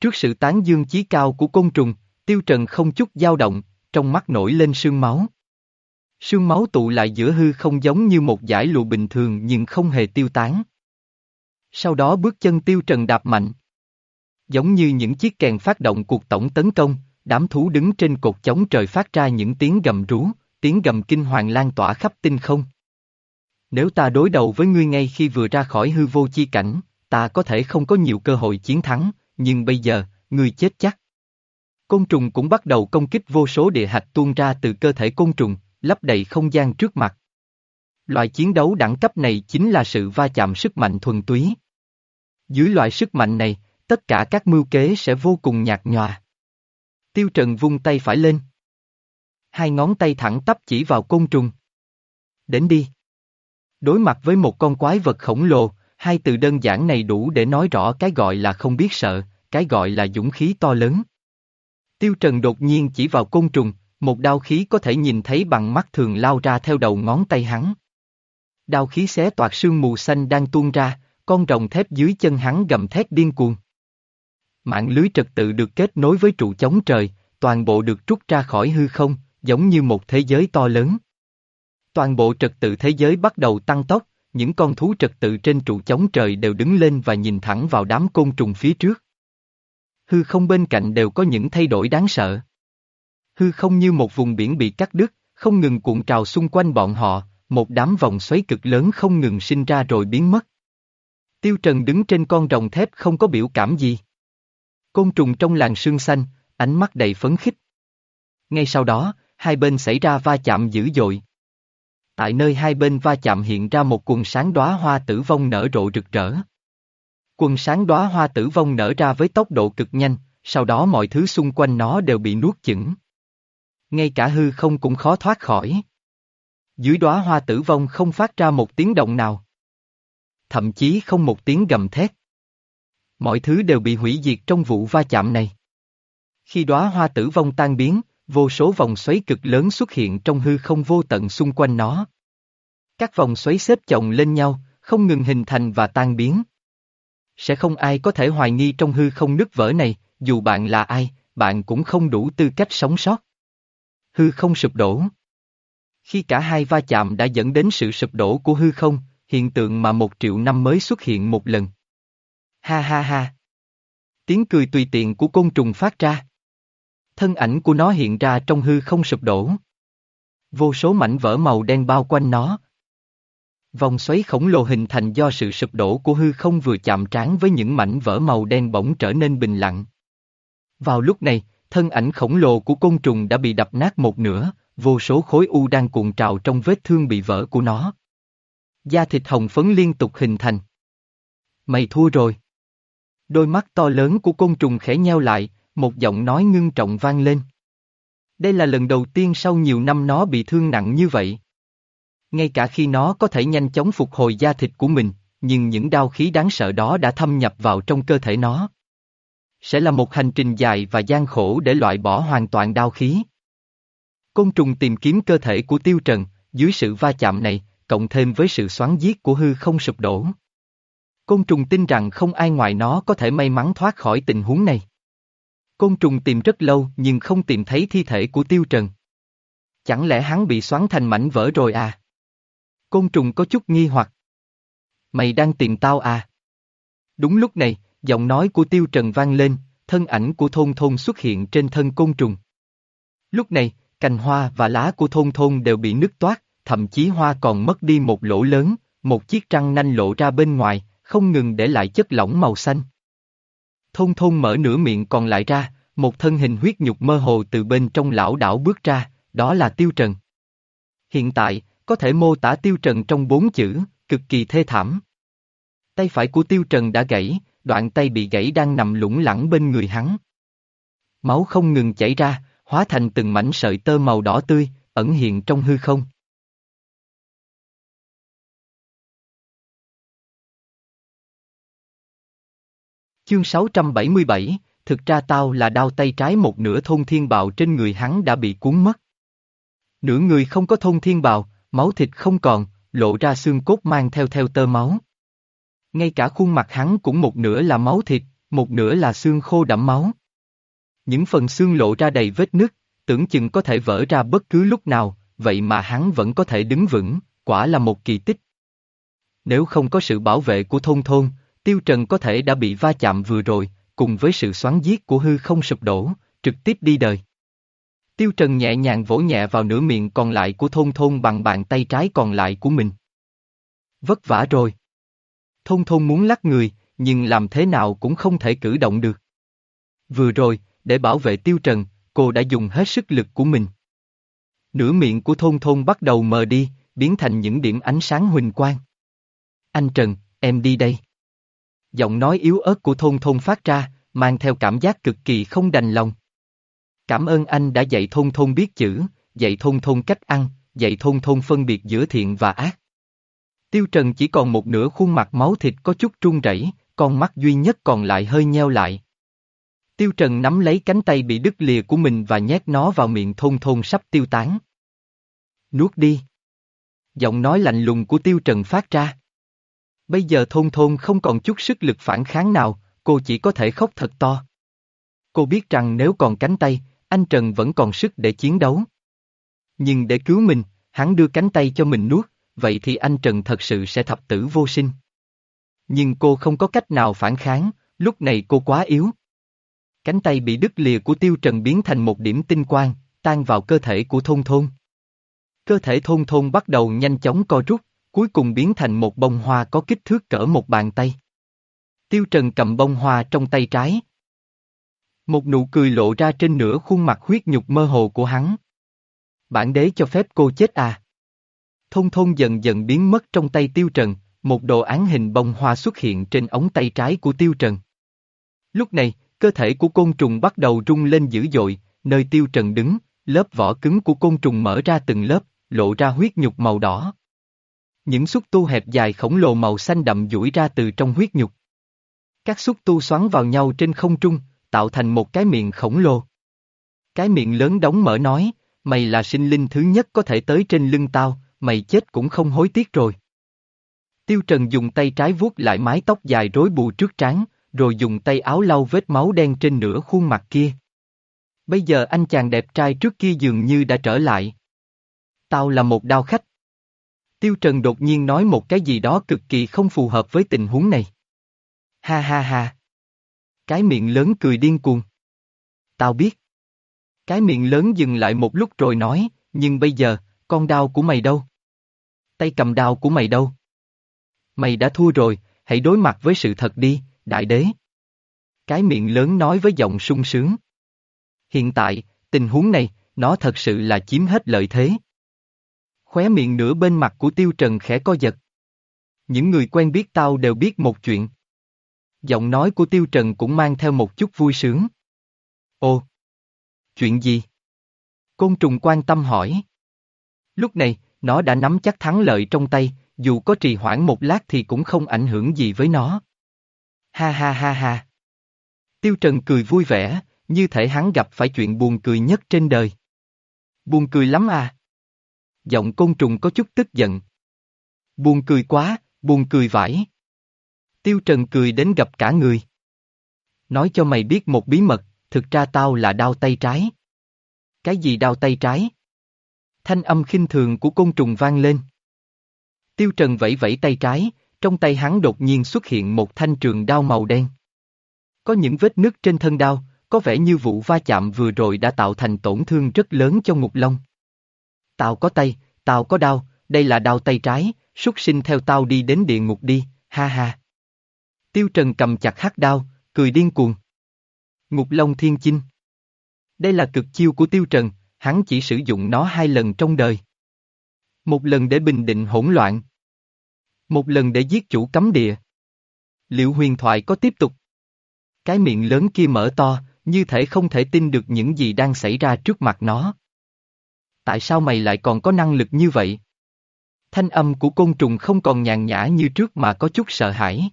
Trước sự tán dương chí cao của côn trùng, tiêu trần không chút dao động, trong mắt nổi lên sương máu. Sương máu tụ lại giữa hư không giống như một dải lụa bình thường nhưng không hề tiêu tán. Sau đó bước chân tiêu trần đạp mạnh. Giống như những chiếc kèn phát động cuộc tổng tấn công, đám thú đứng trên cột chống trời phát ra những tiếng gầm rú, tiếng gầm kinh hoàng lan tỏa khắp tinh không. Nếu ta đối đầu với ngươi ngay khi vừa ra khỏi hư vô chi cảnh, ta có thể không có nhiều cơ hội chiến thắng, nhưng bây giờ, ngươi chết chắc. Côn trùng cũng bắt đầu công kích vô số địa hạch tuôn ra từ cơ thể côn trùng, lấp đầy không gian trước mặt. Loại chiến đấu đẳng cấp này chính là sự va chạm sức mạnh thuần túy. Dưới loại sức mạnh này, tất cả các mưu kế sẽ vô cùng nhạt nhòa. Tiêu Trần vung tay phải lên. Hai ngón tay thẳng tắp chỉ vào côn trùng. Đến đi. Đối mặt với một con quái vật khổng lồ, hai từ đơn giản này đủ để nói rõ cái gọi là không biết sợ, cái gọi là dũng khí to lớn. Tiêu Trần đột nhiên chỉ vào côn trùng, một đao khí có thể nhìn thấy bằng mắt thường lao ra theo đầu ngón tay hắn. Đao khí xé toạc sương mù xanh đang tuôn ra, con rồng thép dưới chân hắn gầm thét điên cuồng. Mạng lưới trật tự được kết nối với trụ chống trời, toàn bộ được trút ra khỏi hư không, giống như một thế giới to lớn. Toàn bộ trật tự thế giới bắt đầu tăng tốc, những con thú trật tự trên trụ chống trời đều đứng lên và nhìn thẳng vào đám côn trùng phía trước. Hư không bên cạnh đều có những thay đổi đáng sợ. Hư không như một vùng biển bị cắt đứt, không ngừng cuộn trào xung quanh bọn họ, một đám vòng xoáy cực lớn không ngừng sinh ra rồi biến mất. Tiêu Trần đứng trên con rồng thép không có biểu cảm gì. Côn trùng trong làng sương xanh, ánh mắt đầy phấn khích. Ngay sau đó, hai bên xảy ra va chạm dữ dội. Tại nơi hai bên va chạm hiện ra một quần sáng đóa hoa tử vong nở rộ rực rỡ. Quần sáng đóa hoa tử vong nở ra với tốc độ cực nhanh, sau đó mọi thứ xung quanh nó đều bị nuốt chửng. Ngay cả hư không cũng khó thoát khỏi. Dưới đóa hoa tử vong không phát ra một tiếng động nào. Thậm chí không một tiếng gầm thét. Mọi thứ đều bị hủy diệt trong vụ va chạm này. Khi đóa hoa tử vong tan biến, vô số vòng xoáy cực lớn xuất hiện trong hư không vô tận xung quanh nó. Các vòng xoáy xếp chồng lên nhau, không ngừng hình thành và tan biến. Sẽ không ai có thể hoài nghi trong hư không nứt vỡ này, dù bạn là ai, bạn cũng không đủ tư cách sống sót. Hư không sụp đổ. Khi cả hai va chạm đã dẫn đến sự sụp đổ của hư không, hiện tượng mà một triệu năm mới xuất hiện một lần. Ha ha ha. Tiếng cười tùy tiện của côn trùng phát ra. Thân ảnh của nó hiện ra trong hư không sụp đổ. Vô số mảnh vỡ màu đen bao quanh nó. Vòng xoáy khổng lồ hình thành do sự sụp đổ của hư không vừa chạm trán với những mảnh vỡ màu đen bỗng trở nên bình lặng. Vào lúc này, thân ảnh khổng lồ của côn trùng đã bị đập nát một nửa, vô số khối u đang cuộn trào trong vết thương bị vỡ của nó. Da thịt hồng phấn liên tục hình thành. Mày thua rồi. Đôi mắt to lớn của côn trùng khẽ nheo lại, một giọng nói ngưng trọng vang lên. Đây là lần đầu tiên sau nhiều năm nó bị thương nặng như vậy. Ngay cả khi nó có thể nhanh chóng phục hồi da thịt của mình, nhưng những đau khí đáng sợ đó đã thâm nhập vào trong cơ thể nó. Sẽ là một hành trình dài và gian khổ để loại bỏ hoàn toàn đau khí. Côn trùng tìm kiếm cơ thể của tiêu trần, dưới sự va chạm này, cộng thêm với sự xoắn giết của hư không sụp đổ. Côn trùng tin rằng không ai ngoài nó có thể may mắn thoát khỏi tình huống này. Côn trùng tìm rất lâu nhưng không tìm thấy thi thể của tiêu trần. Chẳng lẽ hắn bị xoắn thành mảnh vỡ rồi à? Côn trùng có chút nghi hoặc. Mày đang tìm tao à? Đúng lúc này, giọng nói của Tiêu Trần vang lên, thân ảnh của thôn thôn xuất hiện trên thân côn trùng. Lúc này, cành hoa và lá của thôn thôn đều bị nứt toát, thậm chí hoa còn mất đi một lỗ lớn, một chiếc răng nanh lộ ra bên ngoài, không ngừng để lại chất lỏng màu xanh. Thôn thôn mở nửa miệng còn lại ra, một thân hình huyết nhục mơ hồ từ bên trong lão đảo bước ra, đó là Tiêu Trần. Hiện tại, có thể mô tả Tiêu Trần trong bốn chữ, cực kỳ thê thảm. Tay phải của Tiêu Trần đã gãy, đoạn tay bị gãy đang nằm lủng lẳng bên người hắn. Máu không ngừng chảy ra, hóa thành từng mảnh sợi tơ màu đỏ tươi, ẩn hiện trong hư không. Chương 677, thực ra tao là đao tay trái một nửa thôn thiên bào trên người hắn đã bị cuốn mất. Nửa người không có thôn thiên bào, máu thịt không còn, lộ ra xương cốt mang theo theo tơ máu. Ngay cả khuôn mặt hắn cũng một nửa là máu thịt, một nửa là xương khô đẫm máu. Những phần xương lộ ra đầy vết nứt, tưởng chừng có thể vỡ ra bất cứ lúc nào, vậy mà hắn vẫn có thể đứng vững, quả là một kỳ tích. Nếu không có sự bảo vệ của thôn thôn, Tiêu Trần có thể đã bị va chạm vừa rồi, cùng với sự xoắn giết của hư không sụp đổ, trực tiếp đi đời. Tiêu Trần nhẹ nhàng vỗ nhẹ vào nửa miệng còn lại của thôn thôn bằng bàn tay trái còn lại của mình. Vất vả rồi. Thôn thôn muốn lắc người, nhưng làm thế nào cũng không thể cử động được. Vừa rồi, để bảo vệ Tiêu Trần, cô đã dùng hết sức lực của mình. Nửa miệng của thôn thôn bắt đầu mờ đi, biến thành những điểm ánh sáng huỳnh quang. Anh Trần, em đi đây. Giọng nói yếu ớt của thôn thôn phát ra, mang theo cảm giác cực kỳ không đành lòng. Cảm ơn anh đã dạy thôn thôn biết chữ, dạy thôn thôn cách ăn, dạy thôn thôn phân biệt giữa thiện và ác. Tiêu Trần chỉ còn một nửa khuôn mặt máu thịt có chút run rẩy, con mắt duy nhất còn lại hơi nheo lại. Tiêu Trần nắm lấy cánh tay bị đứt lìa của mình và nhét nó vào miệng thôn thôn sắp tiêu tán. Nuốt đi. Giọng nói lạnh lùng của Tiêu Trần phát ra. Bây giờ thôn thôn không còn chút sức lực phản kháng nào, cô chỉ có thể khóc thật to. Cô biết rằng nếu còn cánh tay, anh Trần vẫn còn sức để chiến đấu. Nhưng để cứu mình, hắn đưa cánh tay cho mình nuốt, vậy thì anh Trần thật sự sẽ thập tử vô sinh. Nhưng cô không có cách nào phản kháng, lúc này cô quá yếu. Cánh tay bị đứt lìa của Tiêu Trần biến thành một điểm tinh quang, tan vào cơ thể của thôn thôn. Cơ thể thôn thôn bắt đầu nhanh chóng co rút, cuối cùng biến thành một bông hoa có kích thước cỡ một bàn tay. Tiêu Trần cầm bông hoa trong tay trái. Một nụ cười lộ ra trên nửa khuôn mặt huyết nhục mơ hồ của hắn. Bản đế cho phép cô chết à? Thôn thôn dần dần biến mất trong tay Tiêu Trần, một đồ án hình bông hoa xuất hiện trên ống tay trái của Tiêu Trần. Lúc này, cơ thể của côn trùng bắt đầu rung lên dữ dội, nơi Tiêu Trần đứng, lớp vỏ cứng của côn trùng mở ra từng lớp, lộ ra huyết nhục màu đỏ. Những xúc tu hẹp dài khổng lồ màu xanh đậm duỗi ra từ trong huyết nhục. Các xúc tu xoắn vào nhau trên không trung, tạo thành một cái miệng khổng lồ. Cái miệng lớn đóng mở nói, mày là sinh linh thứ nhất có thể tới trên lưng tao, mày chết cũng không hối tiếc rồi. Tiêu Trần dùng tay trái vuốt lại mái tóc dài rối bù trước trán, rồi dùng tay áo lau vết máu đen trên nửa khuôn mặt kia. Bây giờ anh chàng đẹp trai trước kia dường như đã trở lại. Tao là một đao khách. Tiêu Trần đột nhiên nói một cái gì đó cực kỳ không phù hợp với tình huống này. Ha ha ha. Cái miệng lớn cười điên cuồng. Tao biết. Cái miệng lớn dừng lại một lúc rồi nói, nhưng bây giờ, con đao của mày đâu? Tay cầm đao của mày đâu? Mày đã thua rồi, hãy đối mặt với sự thật đi, đại đế. Cái miệng lớn nói với giọng sung sướng. Hiện tại, tình huống này, nó thật sự là chiếm hết lợi thế. Khóe miệng nửa bên mặt của Tiêu Trần khẽ co giật. Những người quen biết tao đều biết một chuyện. Giọng nói của Tiêu Trần cũng mang theo một chút vui sướng. Ồ! Chuyện gì? Côn trùng quan tâm hỏi. Lúc này, nó đã nắm chắc thắng lợi trong tay, dù có trì hoãn một lát thì cũng không ảnh hưởng gì với nó. Ha ha ha ha. Tiêu Trần cười vui vẻ, như thể hắn gặp phải chuyện buồn cười nhất trên đời. Buồn cười lắm à. Giọng côn trùng có chút tức giận. Buồn cười quá, buồn cười vãi. Tiêu Trần cười đến gặp cả người. Nói cho mày biết một bí mật, thực ra tao là đau tay trái. Cái gì đau tay trái? thanh âm khinh thường của côn trùng vang lên. Tiêu Trần vẫy vẫy tay trái, trong tay hắn đột nhiên xuất hiện một thanh trường đao màu đen. Có những vết nứt trên thân đao, có vẻ như vụ va chạm vừa rồi đã tạo thành tổn thương rất lớn cho Ngục Long. Tao có tay, tao có đau, đây là đau tay trái, súc sinh theo tao đi đến địa ngục đi, ha ha. Tiêu Trần cầm chặt hắc đao, cười điên cuồng. Ngục Long Thiên Chinh. Đây là cực chiêu của Tiêu Trần, hắn chỉ sử dụng nó hai lần trong đời. Một lần để bình định hỗn loạn. Một lần để giết chủ cấm địa. Liệu huyền thoại có tiếp tục? Cái miệng lớn kia mở to, như thể không thể tin được những gì đang xảy ra trước mặt nó. Tại sao mày lại còn có năng lực như vậy? Thanh âm của côn trùng không còn nhàn nhã như trước mà có chút sợ hãi.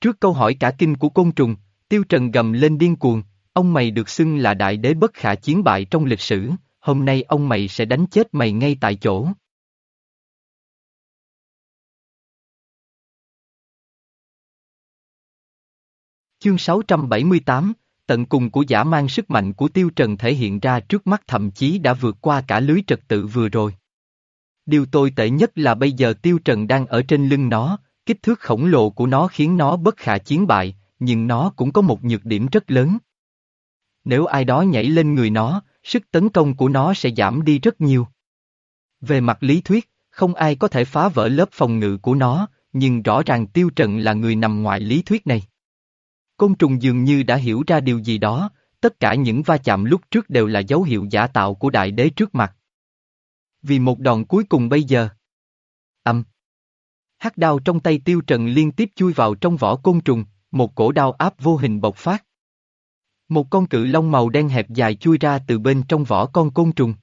Trước câu hỏi cả kinh của côn trùng, Tiêu Trần gầm lên điên cuồng, ông mày được xưng là đại đế bất khả chiến bại trong lịch sử, hôm nay ông mày sẽ đánh chết mày ngay tại chỗ. Chương 678, tận cùng của giả mang sức mạnh của Tiêu Trần thể hiện ra trước mắt thậm chí đã vượt qua cả lưới trật tự vừa rồi. Điều tồi tệ nhất là bây giờ Tiêu Trần đang ở trên lưng nó, kích thước khổng lồ của nó khiến nó bất khả chiến bại, nhưng nó cũng có một nhược điểm rất lớn. Nếu ai đó nhảy lên người nó, sức tấn công của nó sẽ giảm đi rất nhiều. Về mặt lý thuyết, không ai có thể phá vỡ lớp phòng ngự của nó, nhưng rõ ràng Tiêu Trần là người nằm ngoài lý thuyết này. Côn trùng dường như đã hiểu ra điều gì đó, tất cả những va chạm lúc trước đều là dấu hiệu giả tạo của đại đế trước mặt. Vì một đòn cuối cùng bây giờ. Âm. Hắc đao trong tay tiêu trần liên tiếp chui vào trong vỏ côn trùng, một cổ đao áp vô hình bộc phát. Một con cự long màu đen hẹp dài chui ra từ bên trong vỏ con côn trùng.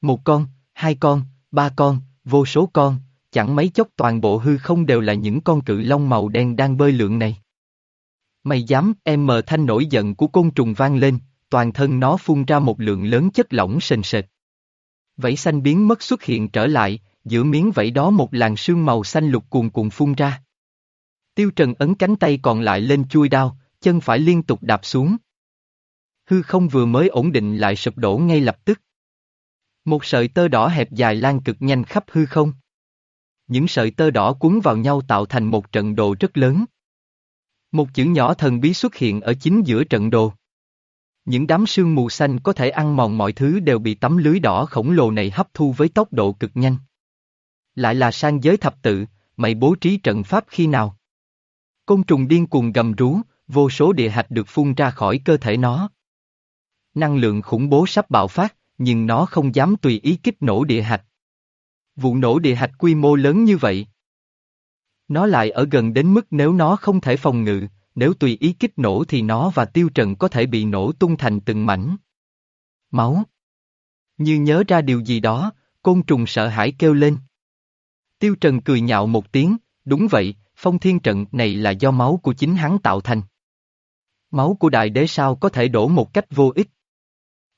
Một con, hai con, ba con, vô số con, chẳng mấy chốc toàn bộ hư không đều là những con cự long màu đen đang bơi lượn này. Mày dám, em mờ thanh nổi giận của côn trùng vang lên, toàn thân nó phun ra một lượng lớn chất lỏng sền sệt. Vảy xanh biến mất xuất hiện trở lại, giữa miếng vảy đó một làn sương màu xanh lục cuồn cuộn phun ra. Tiêu Trần ấn cánh tay còn lại lên chui đao, chân phải liên tục đạp xuống. Hư không vừa mới ổn định lại sụp đổ ngay lập tức. Một sợi tơ đỏ hẹp dài lan cực nhanh khắp hư không. Những sợi tơ đỏ cuốn vào nhau tạo thành một trận đồ rất lớn. Một chữ nhỏ thần bí xuất hiện ở chính giữa trận đồ. Những đám sương mù xanh có thể ăn mòn mọi thứ đều bị tấm lưới đỏ khổng lồ này hấp thu với tốc độ cực nhanh. Lại là sang giới thập tự, mày bố trí trận pháp khi nào? Côn trùng điên cuồng gầm rú, vô số địa hạch được phun ra khỏi cơ thể nó. Năng lượng khủng bố sắp bạo phát, nhưng nó không dám tùy ý kích nổ địa hạch. Vụ nổ địa hạch quy mô lớn như vậy. Nó lại ở gần đến mức nếu nó không thể phòng ngự, nếu tùy ý kích nổ thì nó và tiêu trần có thể bị nổ tung thành từng mảnh. Máu. Như nhớ ra điều gì đó, côn trùng sợ hãi kêu lên. Tiêu trần cười nhạo một tiếng, đúng vậy, phong thiên trận này là do máu của chính hắn tạo thành. Máu của đại đế sao có thể đổ một cách vô ích.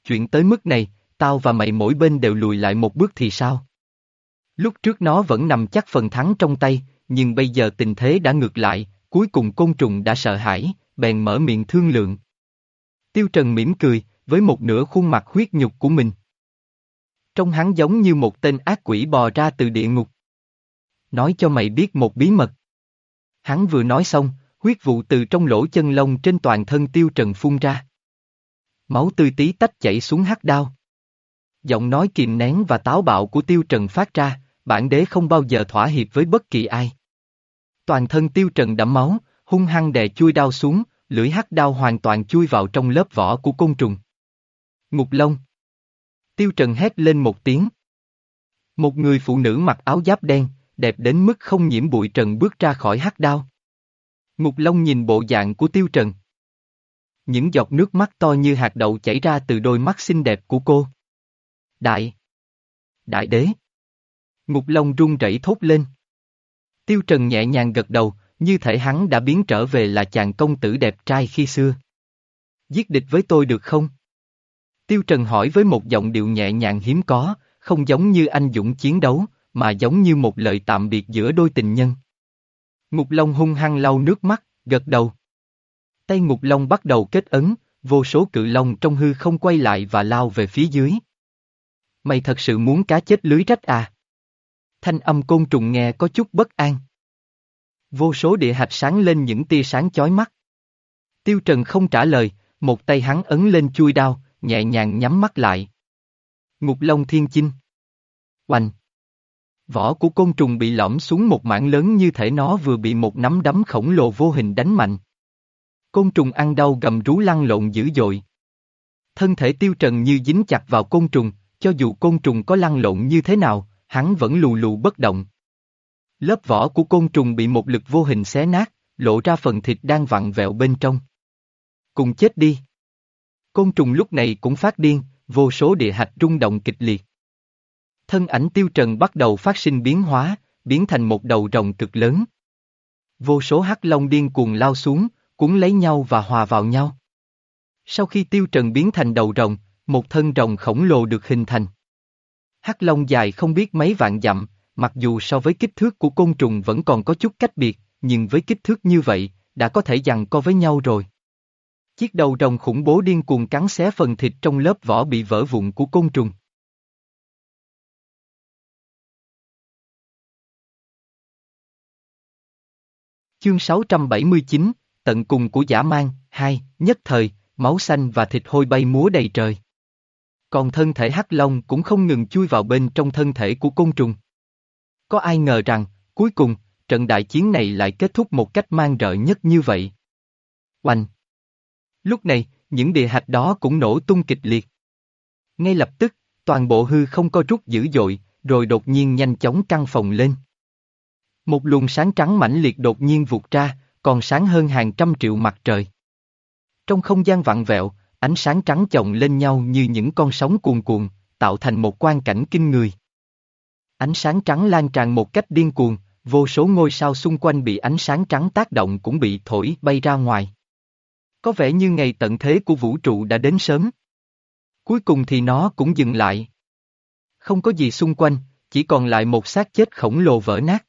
Chuyện tới mức này, tao và mày mỗi bên đều lùi lại một bước thì sao? Lúc trước nó vẫn nằm chắc phần thắng trong tay, nhưng bây giờ tình thế đã ngược lại, cuối cùng côn trùng đã sợ hãi, bèn mở miệng thương lượng. Tiêu Trần mỉm cười, với một nửa khuôn mặt huyết nhục của mình. Trong hắn giống như một tên ác quỷ bò ra từ địa ngục. Nói cho mày biết một bí mật. Hắn vừa nói xong, huyết vụ từ trong lỗ chân lông trên toàn thân Tiêu Trần phun ra. Máu tươi tí tách chảy xuống hắc đao. Giọng nói kìm nén và táo bạo của Tiêu Trần phát ra, bản đế không bao giờ thỏa hiệp với bất kỳ ai. Toàn thân tiêu trần đẫm máu, hung hăng đè chui đao xuống, lưỡi hắc đao hoàn toàn chui vào trong lớp vỏ của côn trùng. Ngục lông. Tiêu trần hét lên một tiếng. Một người phụ nữ mặc áo giáp đen, đẹp đến mức không nhiễm bụi trần bước ra khỏi hắc đao. Ngục lông nhìn bộ dạng của tiêu trần. Những giọt nước mắt to như hạt đậu chảy ra từ đôi mắt xinh đẹp của cô. Đại. Đại đế. Ngục Long run rẩy thốt lên. Tiêu Trần nhẹ nhàng gật đầu, như thể hắn đã biến trở về là chàng công tử đẹp trai khi xưa. Giết địch với tôi được không? Tiêu Trần hỏi với một giọng điệu nhẹ nhàng hiếm có, không giống như anh dũng chiến đấu, mà giống như một lời tạm biệt giữa đôi tình nhân. Ngục Long hung hăng lau nước mắt, gật đầu. Tay Ngục Long bắt đầu kết ấn, vô số cự long trong hư không quay lại và lao về phía dưới. Mày thật sự muốn cá chết lưới rách à? Thanh âm côn trùng nghe có chút bất an. Vô số địa hạch sáng lên những tia sáng chói mắt. Tiêu Trần không trả lời, một tay hắn ấn lên chui đao, nhẹ nhàng nhắm mắt lại. Ngục Long Thiên Chinh. Oanh. Vỏ của côn trùng bị lõm xuống một mảng lớn như thể nó vừa bị một nắm đấm khổng lồ vô hình đánh mạnh. Côn trùng ăn đau gầm rú lăn lộn dữ dội. Thân thể tiêu trần như dính chặt vào côn trùng, cho dù côn trùng có lăn lộn như thế nào, hắn vẫn lù lù bất động. Lớp vỏ của côn trùng bị một lực vô hình xé nát, lộ ra phần thịt đang vặn vẹo bên trong. Cùng chết đi. Côn trùng lúc này cũng phát điên, vô số địa hạch rung động kịch liệt. Thân ảnh tiêu trần bắt đầu phát sinh biến hóa, biến thành một đầu rồng cực lớn. Vô số hắc long điên cuồng lao xuống, cuốn lấy nhau và hòa vào nhau. Sau khi tiêu trần biến thành đầu rồng, một thân rồng khổng lồ được hình thành. Hắc long dài không biết mấy vạn dặm, mặc dù so với kích thước của côn trùng vẫn còn có chút cách biệt, nhưng với kích thước như vậy, đã có thể giằng co với nhau rồi. Chiếc đầu rồng khủng bố điên cuồng cắn xé phần thịt trong lớp vỏ bị vỡ vụn của côn trùng. Chương 679, tận cùng của giả mang, hai, nhất thời, máu xanh và thịt hôi bay múa đầy trời. Còn thân thể hắc long cũng không ngừng chui vào bên trong thân thể của côn trùng. Có ai ngờ rằng, cuối cùng, trận đại chiến này lại kết thúc một cách mang rợ nhất như vậy. Oanh! Lúc này, những địa hạch đó cũng nổ tung kịch liệt. Ngay lập tức, toàn bộ hư không có rút dữ dội, rồi đột nhiên nhanh chóng căng phòng lên. Một luồng sáng trắng mãnh liệt đột nhiên vụt ra, còn sáng hơn hàng trăm triệu mặt trời. Trong không gian vặn vẹo, ánh sáng trắng chồng lên nhau như những con sóng cuồn cuộn, tạo thành một quang cảnh kinh người. Ánh sáng trắng lan tràn một cách điên cuồng, vô số ngôi sao xung quanh bị ánh sáng trắng tác động cũng bị thổi bay ra ngoài. Có vẻ như ngày tận thế của vũ trụ đã đến sớm. Cuối cùng thì nó cũng dừng lại. Không có gì xung quanh, chỉ còn lại một xác chết khổng lồ vỡ nát.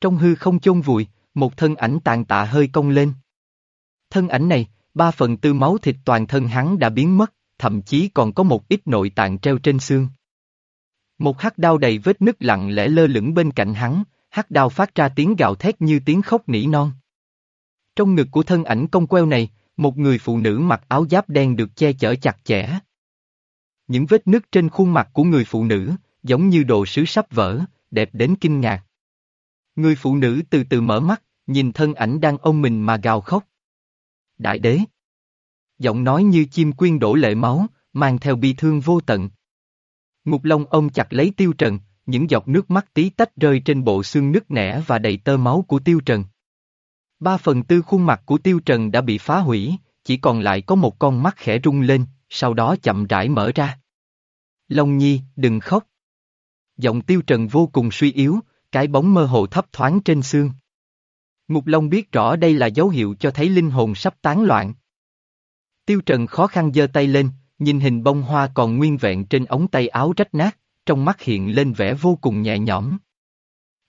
Trong hư không chôn vùi, một thân ảnh tàn tạ hơi cong lên. Thân ảnh này, ba phần tư máu thịt toàn thân hắn đã biến mất, thậm chí còn có một ít nội tạng treo trên xương. Một hắc đao đầy vết nứt lặng lẽ lơ lửng bên cạnh hắn, hắc đao phát ra tiếng gào thét như tiếng khóc nỉ non. Trong ngực của thân ảnh công queo này, một người phụ nữ mặc áo giáp đen được che chở chặt chẽ. Những vết nứt trên khuôn mặt của người phụ nữ, giống như đồ sứ sắp vỡ, đẹp đến kinh ngạc. Người phụ nữ từ từ mở mắt, nhìn thân ảnh đang ôm mình mà gào khóc. Đại đế. Giọng nói như chim quyên đổ lệ máu, mang theo bi thương vô tận. Ngục Long ông chặt lấy Tiêu Trần, những giọt nước mắt tí tách rơi trên bộ xương nứt nẻ và đầy tơ máu của Tiêu Trần. Ba phần tư khuôn mặt của Tiêu Trần đã bị phá hủy, chỉ còn lại có một con mắt khẽ rung lên, sau đó chậm rãi mở ra. Long Nhi, đừng khóc. Giọng Tiêu Trần vô cùng suy yếu, cái bóng mơ hồ thấp thoáng trên xương. Ngục Long biết rõ đây là dấu hiệu cho thấy linh hồn sắp tán loạn. Tiêu Trần khó khăn giơ tay lên, nhìn hình bông hoa còn nguyên vẹn trên ống tay áo rách nát, trong mắt hiện lên vẻ vô cùng nhẹ nhõm.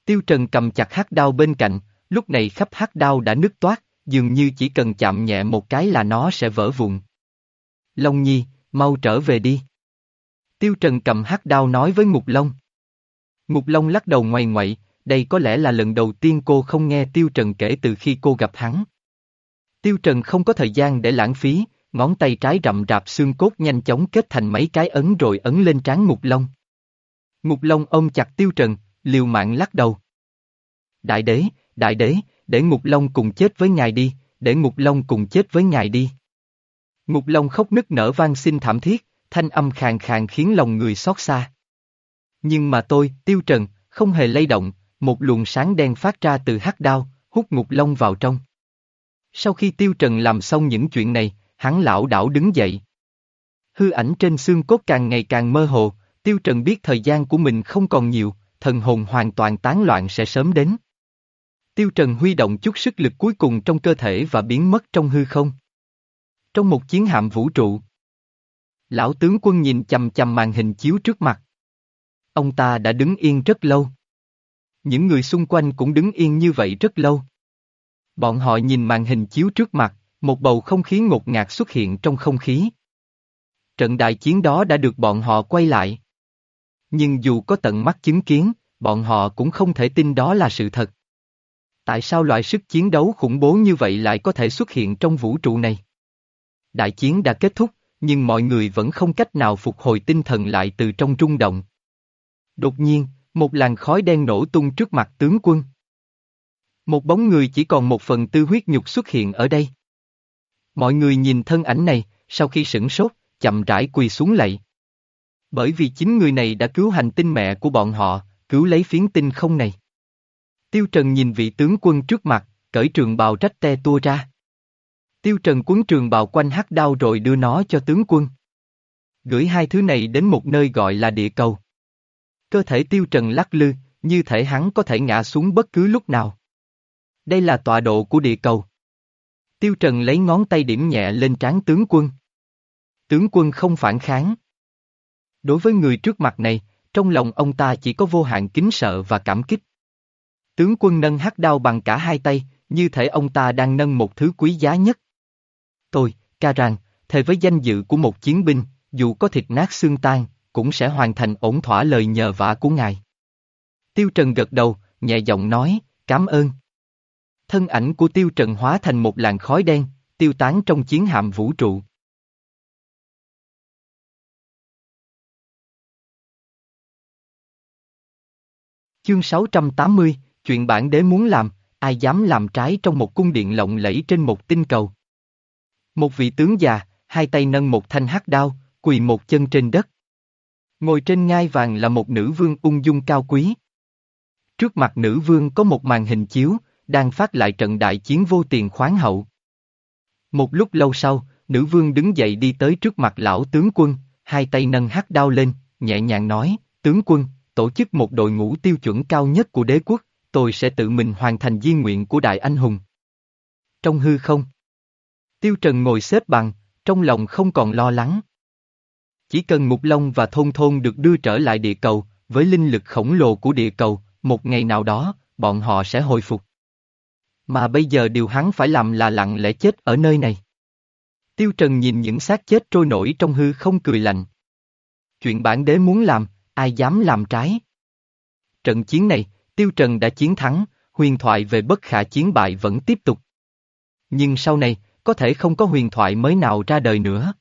Tiêu Trần cầm chặt hắc đao bên cạnh, lúc này khắp hắc đao đã nứt toát, dường như chỉ cần chạm nhẹ một cái là nó sẽ vỡ vụn. Long Nhi, mau trở về đi. Tiêu Trần cầm hắc đao nói với Ngục Long. Ngục Long lắc đầu ngoài ngoại, đây có lẽ là lần đầu tiên cô không nghe Tiêu Trần kể từ khi cô gặp hắn. Tiêu Trần không có thời gian để lãng phí, ngón tay trái rậm rạp xương cốt nhanh chóng kết thành mấy cái ấn rồi ấn lên trán Ngục Long. Ngục Long ôm chặt Tiêu Trần, liều mạng lắc đầu. Đại đế, đại đế, để Ngục Long cùng chết với ngài đi, để Ngục Long cùng chết với ngài đi. Ngục Long khóc nức nở vang xin thảm thiết, thanh âm khàn khàn khiến lòng người xót xa. Nhưng mà tôi, Tiêu Trần, không hề lay động, một luồng sáng đen phát ra từ hắc đao, hút Ngục Long vào trong. Sau khi Tiêu Trần làm xong những chuyện này, hắn lão đảo đứng dậy. Hư ảnh trên xương cốt càng ngày càng mơ hồ, Tiêu Trần biết thời gian của mình không còn nhiều, thần hồn hoàn toàn tán loạn sẽ sớm đến. Tiêu Trần huy động chút sức lực cuối cùng trong cơ thể và biến mất trong hư không. Trong một chiến hạm vũ trụ, lão tướng quân nhìn chầm chầm màn hình chiếu trước mặt. Ông ta đã đứng yên rất lâu. Những người xung quanh cũng đứng yên như vậy rất lâu. Bọn họ nhìn màn hình chiếu trước mặt, một bầu không khí ngột ngạt xuất hiện trong không khí. Trận đại chiến đó đã được bọn họ quay lại. Nhưng dù có tận mắt chứng kiến, bọn họ cũng không thể tin đó là sự thật. Tại sao loại sức chiến đấu khủng bố như vậy lại có thể xuất hiện trong vũ trụ này? Đại chiến đã kết thúc, nhưng mọi người vẫn không cách nào phục hồi tinh thần lại từ trong rung động. Đột nhiên, một làn khói đen nổ tung trước mặt tướng quân. Một bóng người chỉ còn một phần tư huyết nhục xuất hiện ở đây. Mọi người nhìn thân ảnh này, sau khi sửng sốt, chậm rãi quỳ xuống lạy. Bởi vì chính người này đã cứu hành tinh mẹ của bọn họ, cứu lấy phiến tinh không này. Tiêu Trần nhìn vị tướng quân trước mặt, cởi trường bào rách te tua ra. Tiêu Trần cuốn trường bào quanh hắc đao rồi đưa nó cho tướng quân. Gửi hai thứ này đến một nơi gọi là địa cầu. Cơ thể Tiêu Trần lắc lư, như thể hắn có thể ngã xuống bất cứ lúc nào. Đây là tọa độ của địa cầu. Tiêu Trần lấy ngón tay điểm nhẹ lên trán tướng quân. Tướng quân không phản kháng. Đối với người trước mặt này, trong lòng ông ta chỉ có vô hạn kính sợ và cảm kích. Tướng quân nâng hắc đao bằng cả hai tay, như thể ông ta đang nâng một thứ quý giá nhất. Tôi, ca rằng, thề với danh dự của một chiến binh, dù có thịt nát xương tan, cũng sẽ hoàn thành ổn thỏa lời nhờ vả của ngài. Tiêu Trần gật đầu, nhẹ giọng nói, cảm ơn. Thân ảnh của Tiêu Trần hóa thành một làn khói đen, tiêu tán trong chiến hạm vũ trụ. Chương 680, chuyện bản đế muốn làm, ai dám làm trái trong một cung điện lộng lẫy trên một tinh cầu. Một vị tướng già, hai tay nâng một thanh hắc đao, quỳ một chân trên đất. Ngồi trên ngai vàng là một nữ vương ung dung cao quý. Trước mặt nữ vương có một màn hình chiếu, đang phát lại trận đại chiến vô tiền khoáng hậu. Một lúc lâu sau, nữ vương đứng dậy đi tới trước mặt lão tướng quân, hai tay nâng hắc đao lên, nhẹ nhàng nói, tướng quân, tổ chức một đội ngũ tiêu chuẩn cao nhất của đế quốc, tôi sẽ tự mình hoàn thành di nguyện của đại anh hùng. Trong hư không, Tiêu Trần ngồi xếp bằng, trong lòng không còn lo lắng. Chỉ cần Mục Long và Thôn Thôn được đưa trở lại địa cầu, với linh lực khổng lồ của địa cầu, một ngày nào đó, bọn họ sẽ hồi phục. Mà bây giờ điều hắn phải làm là lặng lẽ chết ở nơi này. Tiêu Trần nhìn những xác chết trôi nổi trong hư không cười lạnh. Chuyện bản đế muốn làm, ai dám làm trái. Trận chiến này, Tiêu Trần đã chiến thắng, huyền thoại về bất khả chiến bại vẫn tiếp tục. Nhưng sau này, có thể không có huyền thoại mới nào ra đời nữa.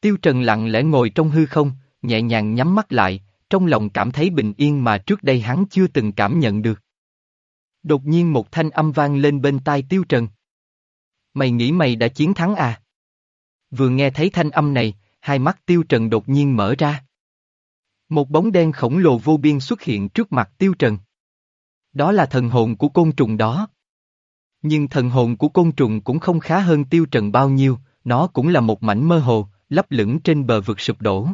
Tiêu Trần lặng lẽ ngồi trong hư không, nhẹ nhàng nhắm mắt lại, trong lòng cảm thấy bình yên mà trước đây hắn chưa từng cảm nhận được. Đột nhiên một thanh âm vang lên bên tai Tiêu Trần. Mày nghĩ mày đã chiến thắng à? Vừa nghe thấy thanh âm này, hai mắt Tiêu Trần đột nhiên mở ra. Một bóng đen khổng lồ vô biên xuất hiện trước mặt Tiêu Trần. Đó là thần hồn của côn trùng đó. Nhưng thần hồn của côn trùng cũng không khá hơn Tiêu Trần bao nhiêu, nó cũng là một mảnh mơ hồ, lấp lửng trên bờ vực sụp đổ.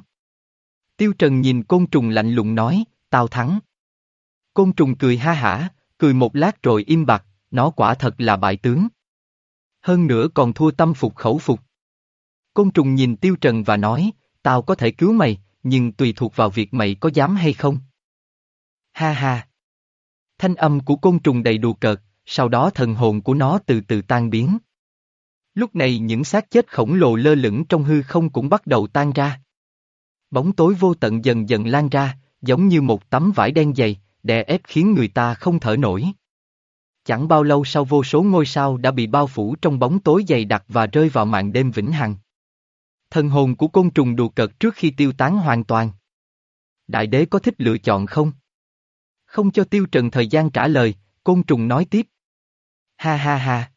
Tiêu Trần nhìn côn trùng lạnh lùng nói, tao thắng. Côn trùng cười ha hả, cười một lát rồi im bặt, nó quả thật là bại tướng. Hơn nữa còn thua tâm phục khẩu phục. Côn trùng nhìn Tiêu Trần và nói, tao có thể cứu mày, nhưng tùy thuộc vào việc mày có dám hay không. Ha ha. Thanh âm của côn trùng đầy đùa cợt, sau đó thần hồn của nó từ từ tan biến. Lúc này những xác chết khổng lồ lơ lửng trong hư không cũng bắt đầu tan ra. Bóng tối vô tận dần dần lan ra, giống như một tấm vải đen dày, đè ép khiến người ta không thở nổi. Chẳng bao lâu sau vô số ngôi sao đã bị bao phủ trong bóng tối dày đặc và rơi vào màn đêm vĩnh hằng. Thần hồn của côn trùng đùa cợt trước khi tiêu tán hoàn toàn. Đại đế có thích lựa chọn không? Không cho tiêu trần thời gian trả lời, côn trùng nói tiếp. Ha ha ha.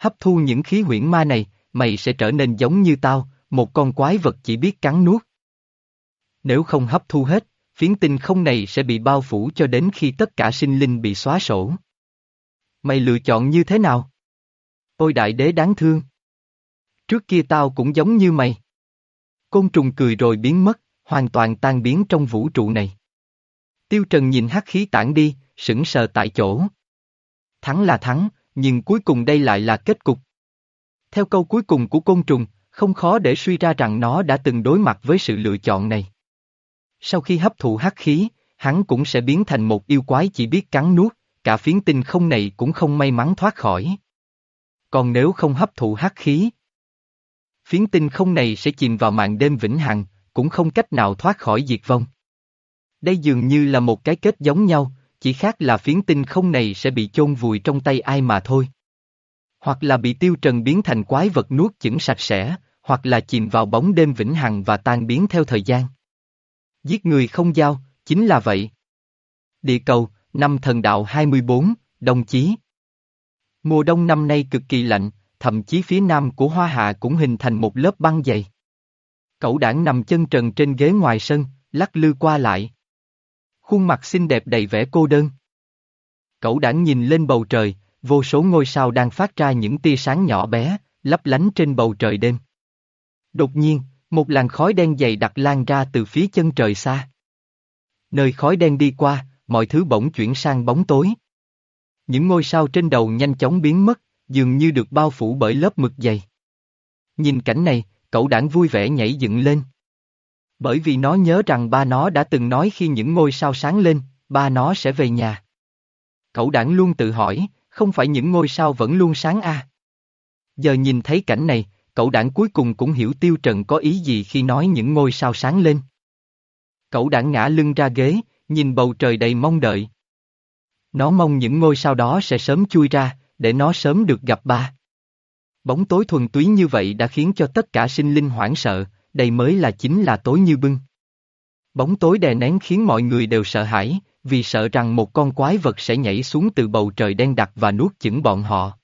Hấp thu những khí huyễn ma này, mày sẽ trở nên giống như tao, một con quái vật chỉ biết cắn nuốt. Nếu không hấp thu hết, phiến tinh không này sẽ bị bao phủ cho đến khi tất cả sinh linh bị xóa sổ. Mày lựa chọn như thế nào? Ôi đại đế đáng thương. Trước kia tao cũng giống như mày. Côn trùng cười rồi biến mất, hoàn toàn tan biến trong vũ trụ này. Tiêu Trần nhìn hắc khí tản đi, sững sờ tại chỗ. Thắng là thắng, nhưng cuối cùng đây lại là kết cục. Theo câu cuối cùng của côn trùng, không khó để suy ra rằng nó đã từng đối mặt với sự lựa chọn này. Sau khi hấp thụ hắc khí, hắn cũng sẽ biến thành một yêu quái chỉ biết cắn nuốt, cả phiến tinh không này cũng không may mắn thoát khỏi. Còn nếu không hấp thụ hắc khí, phiến tinh không này sẽ chìm vào màn đêm vĩnh hằng, cũng không cách nào thoát khỏi diệt vong. Đây dường như là một cái kết giống nhau, chỉ khác là phiến tinh không này sẽ bị chôn vùi trong tay ai mà thôi. Hoặc là bị tiêu trần biến thành quái vật nuốt chửng sạch sẽ, hoặc là chìm vào bóng đêm vĩnh hằng và tan biến theo thời gian. Giết người không giao, chính là vậy. Địa cầu, năm thần đạo 24, đồng chí. Mùa đông năm nay cực kỳ lạnh, thậm chí phía nam của Hoa Hạ cũng hình thành một lớp băng dày. Cậu đảng nằm chân trần trên ghế ngoài sân, lắc lư qua lại. Khuôn mặt xinh đẹp đầy vẻ cô đơn. Cậu đảng nhìn lên bầu trời, vô số ngôi sao đang phát ra những tia sáng nhỏ bé, lấp lánh trên bầu trời đêm. Đột nhiên, một làn khói đen dày đặc lan ra từ phía chân trời xa. Nơi khói đen đi qua, mọi thứ bỗng chuyển sang bóng tối. Những ngôi sao trên đầu nhanh chóng biến mất, dường như được bao phủ bởi lớp mực dày. Nhìn cảnh này, cậu đảng vui vẻ nhảy dựng lên. Bởi vì nó nhớ rằng ba nó đã từng nói khi những ngôi sao sáng lên, ba nó sẽ về nhà. Cậu đảng luôn tự hỏi, không phải những ngôi sao vẫn luôn sáng à? Giờ nhìn thấy cảnh này, cậu đảng cuối cùng cũng hiểu Tiêu Trần có ý gì khi nói những ngôi sao sáng lên. Cậu đảng ngã lưng ra ghế, nhìn bầu trời đầy mong đợi. Nó mong những ngôi sao đó sẽ sớm chui ra, để nó sớm được gặp ba. Bóng tối thuần túy như vậy đã khiến cho tất cả sinh linh hoảng sợ, đây mới là chính là tối như bưng. Bóng tối đè nén khiến mọi người đều sợ hãi, vì sợ rằng một con quái vật sẽ nhảy xuống từ bầu trời đen đặc và nuốt chửng bọn họ.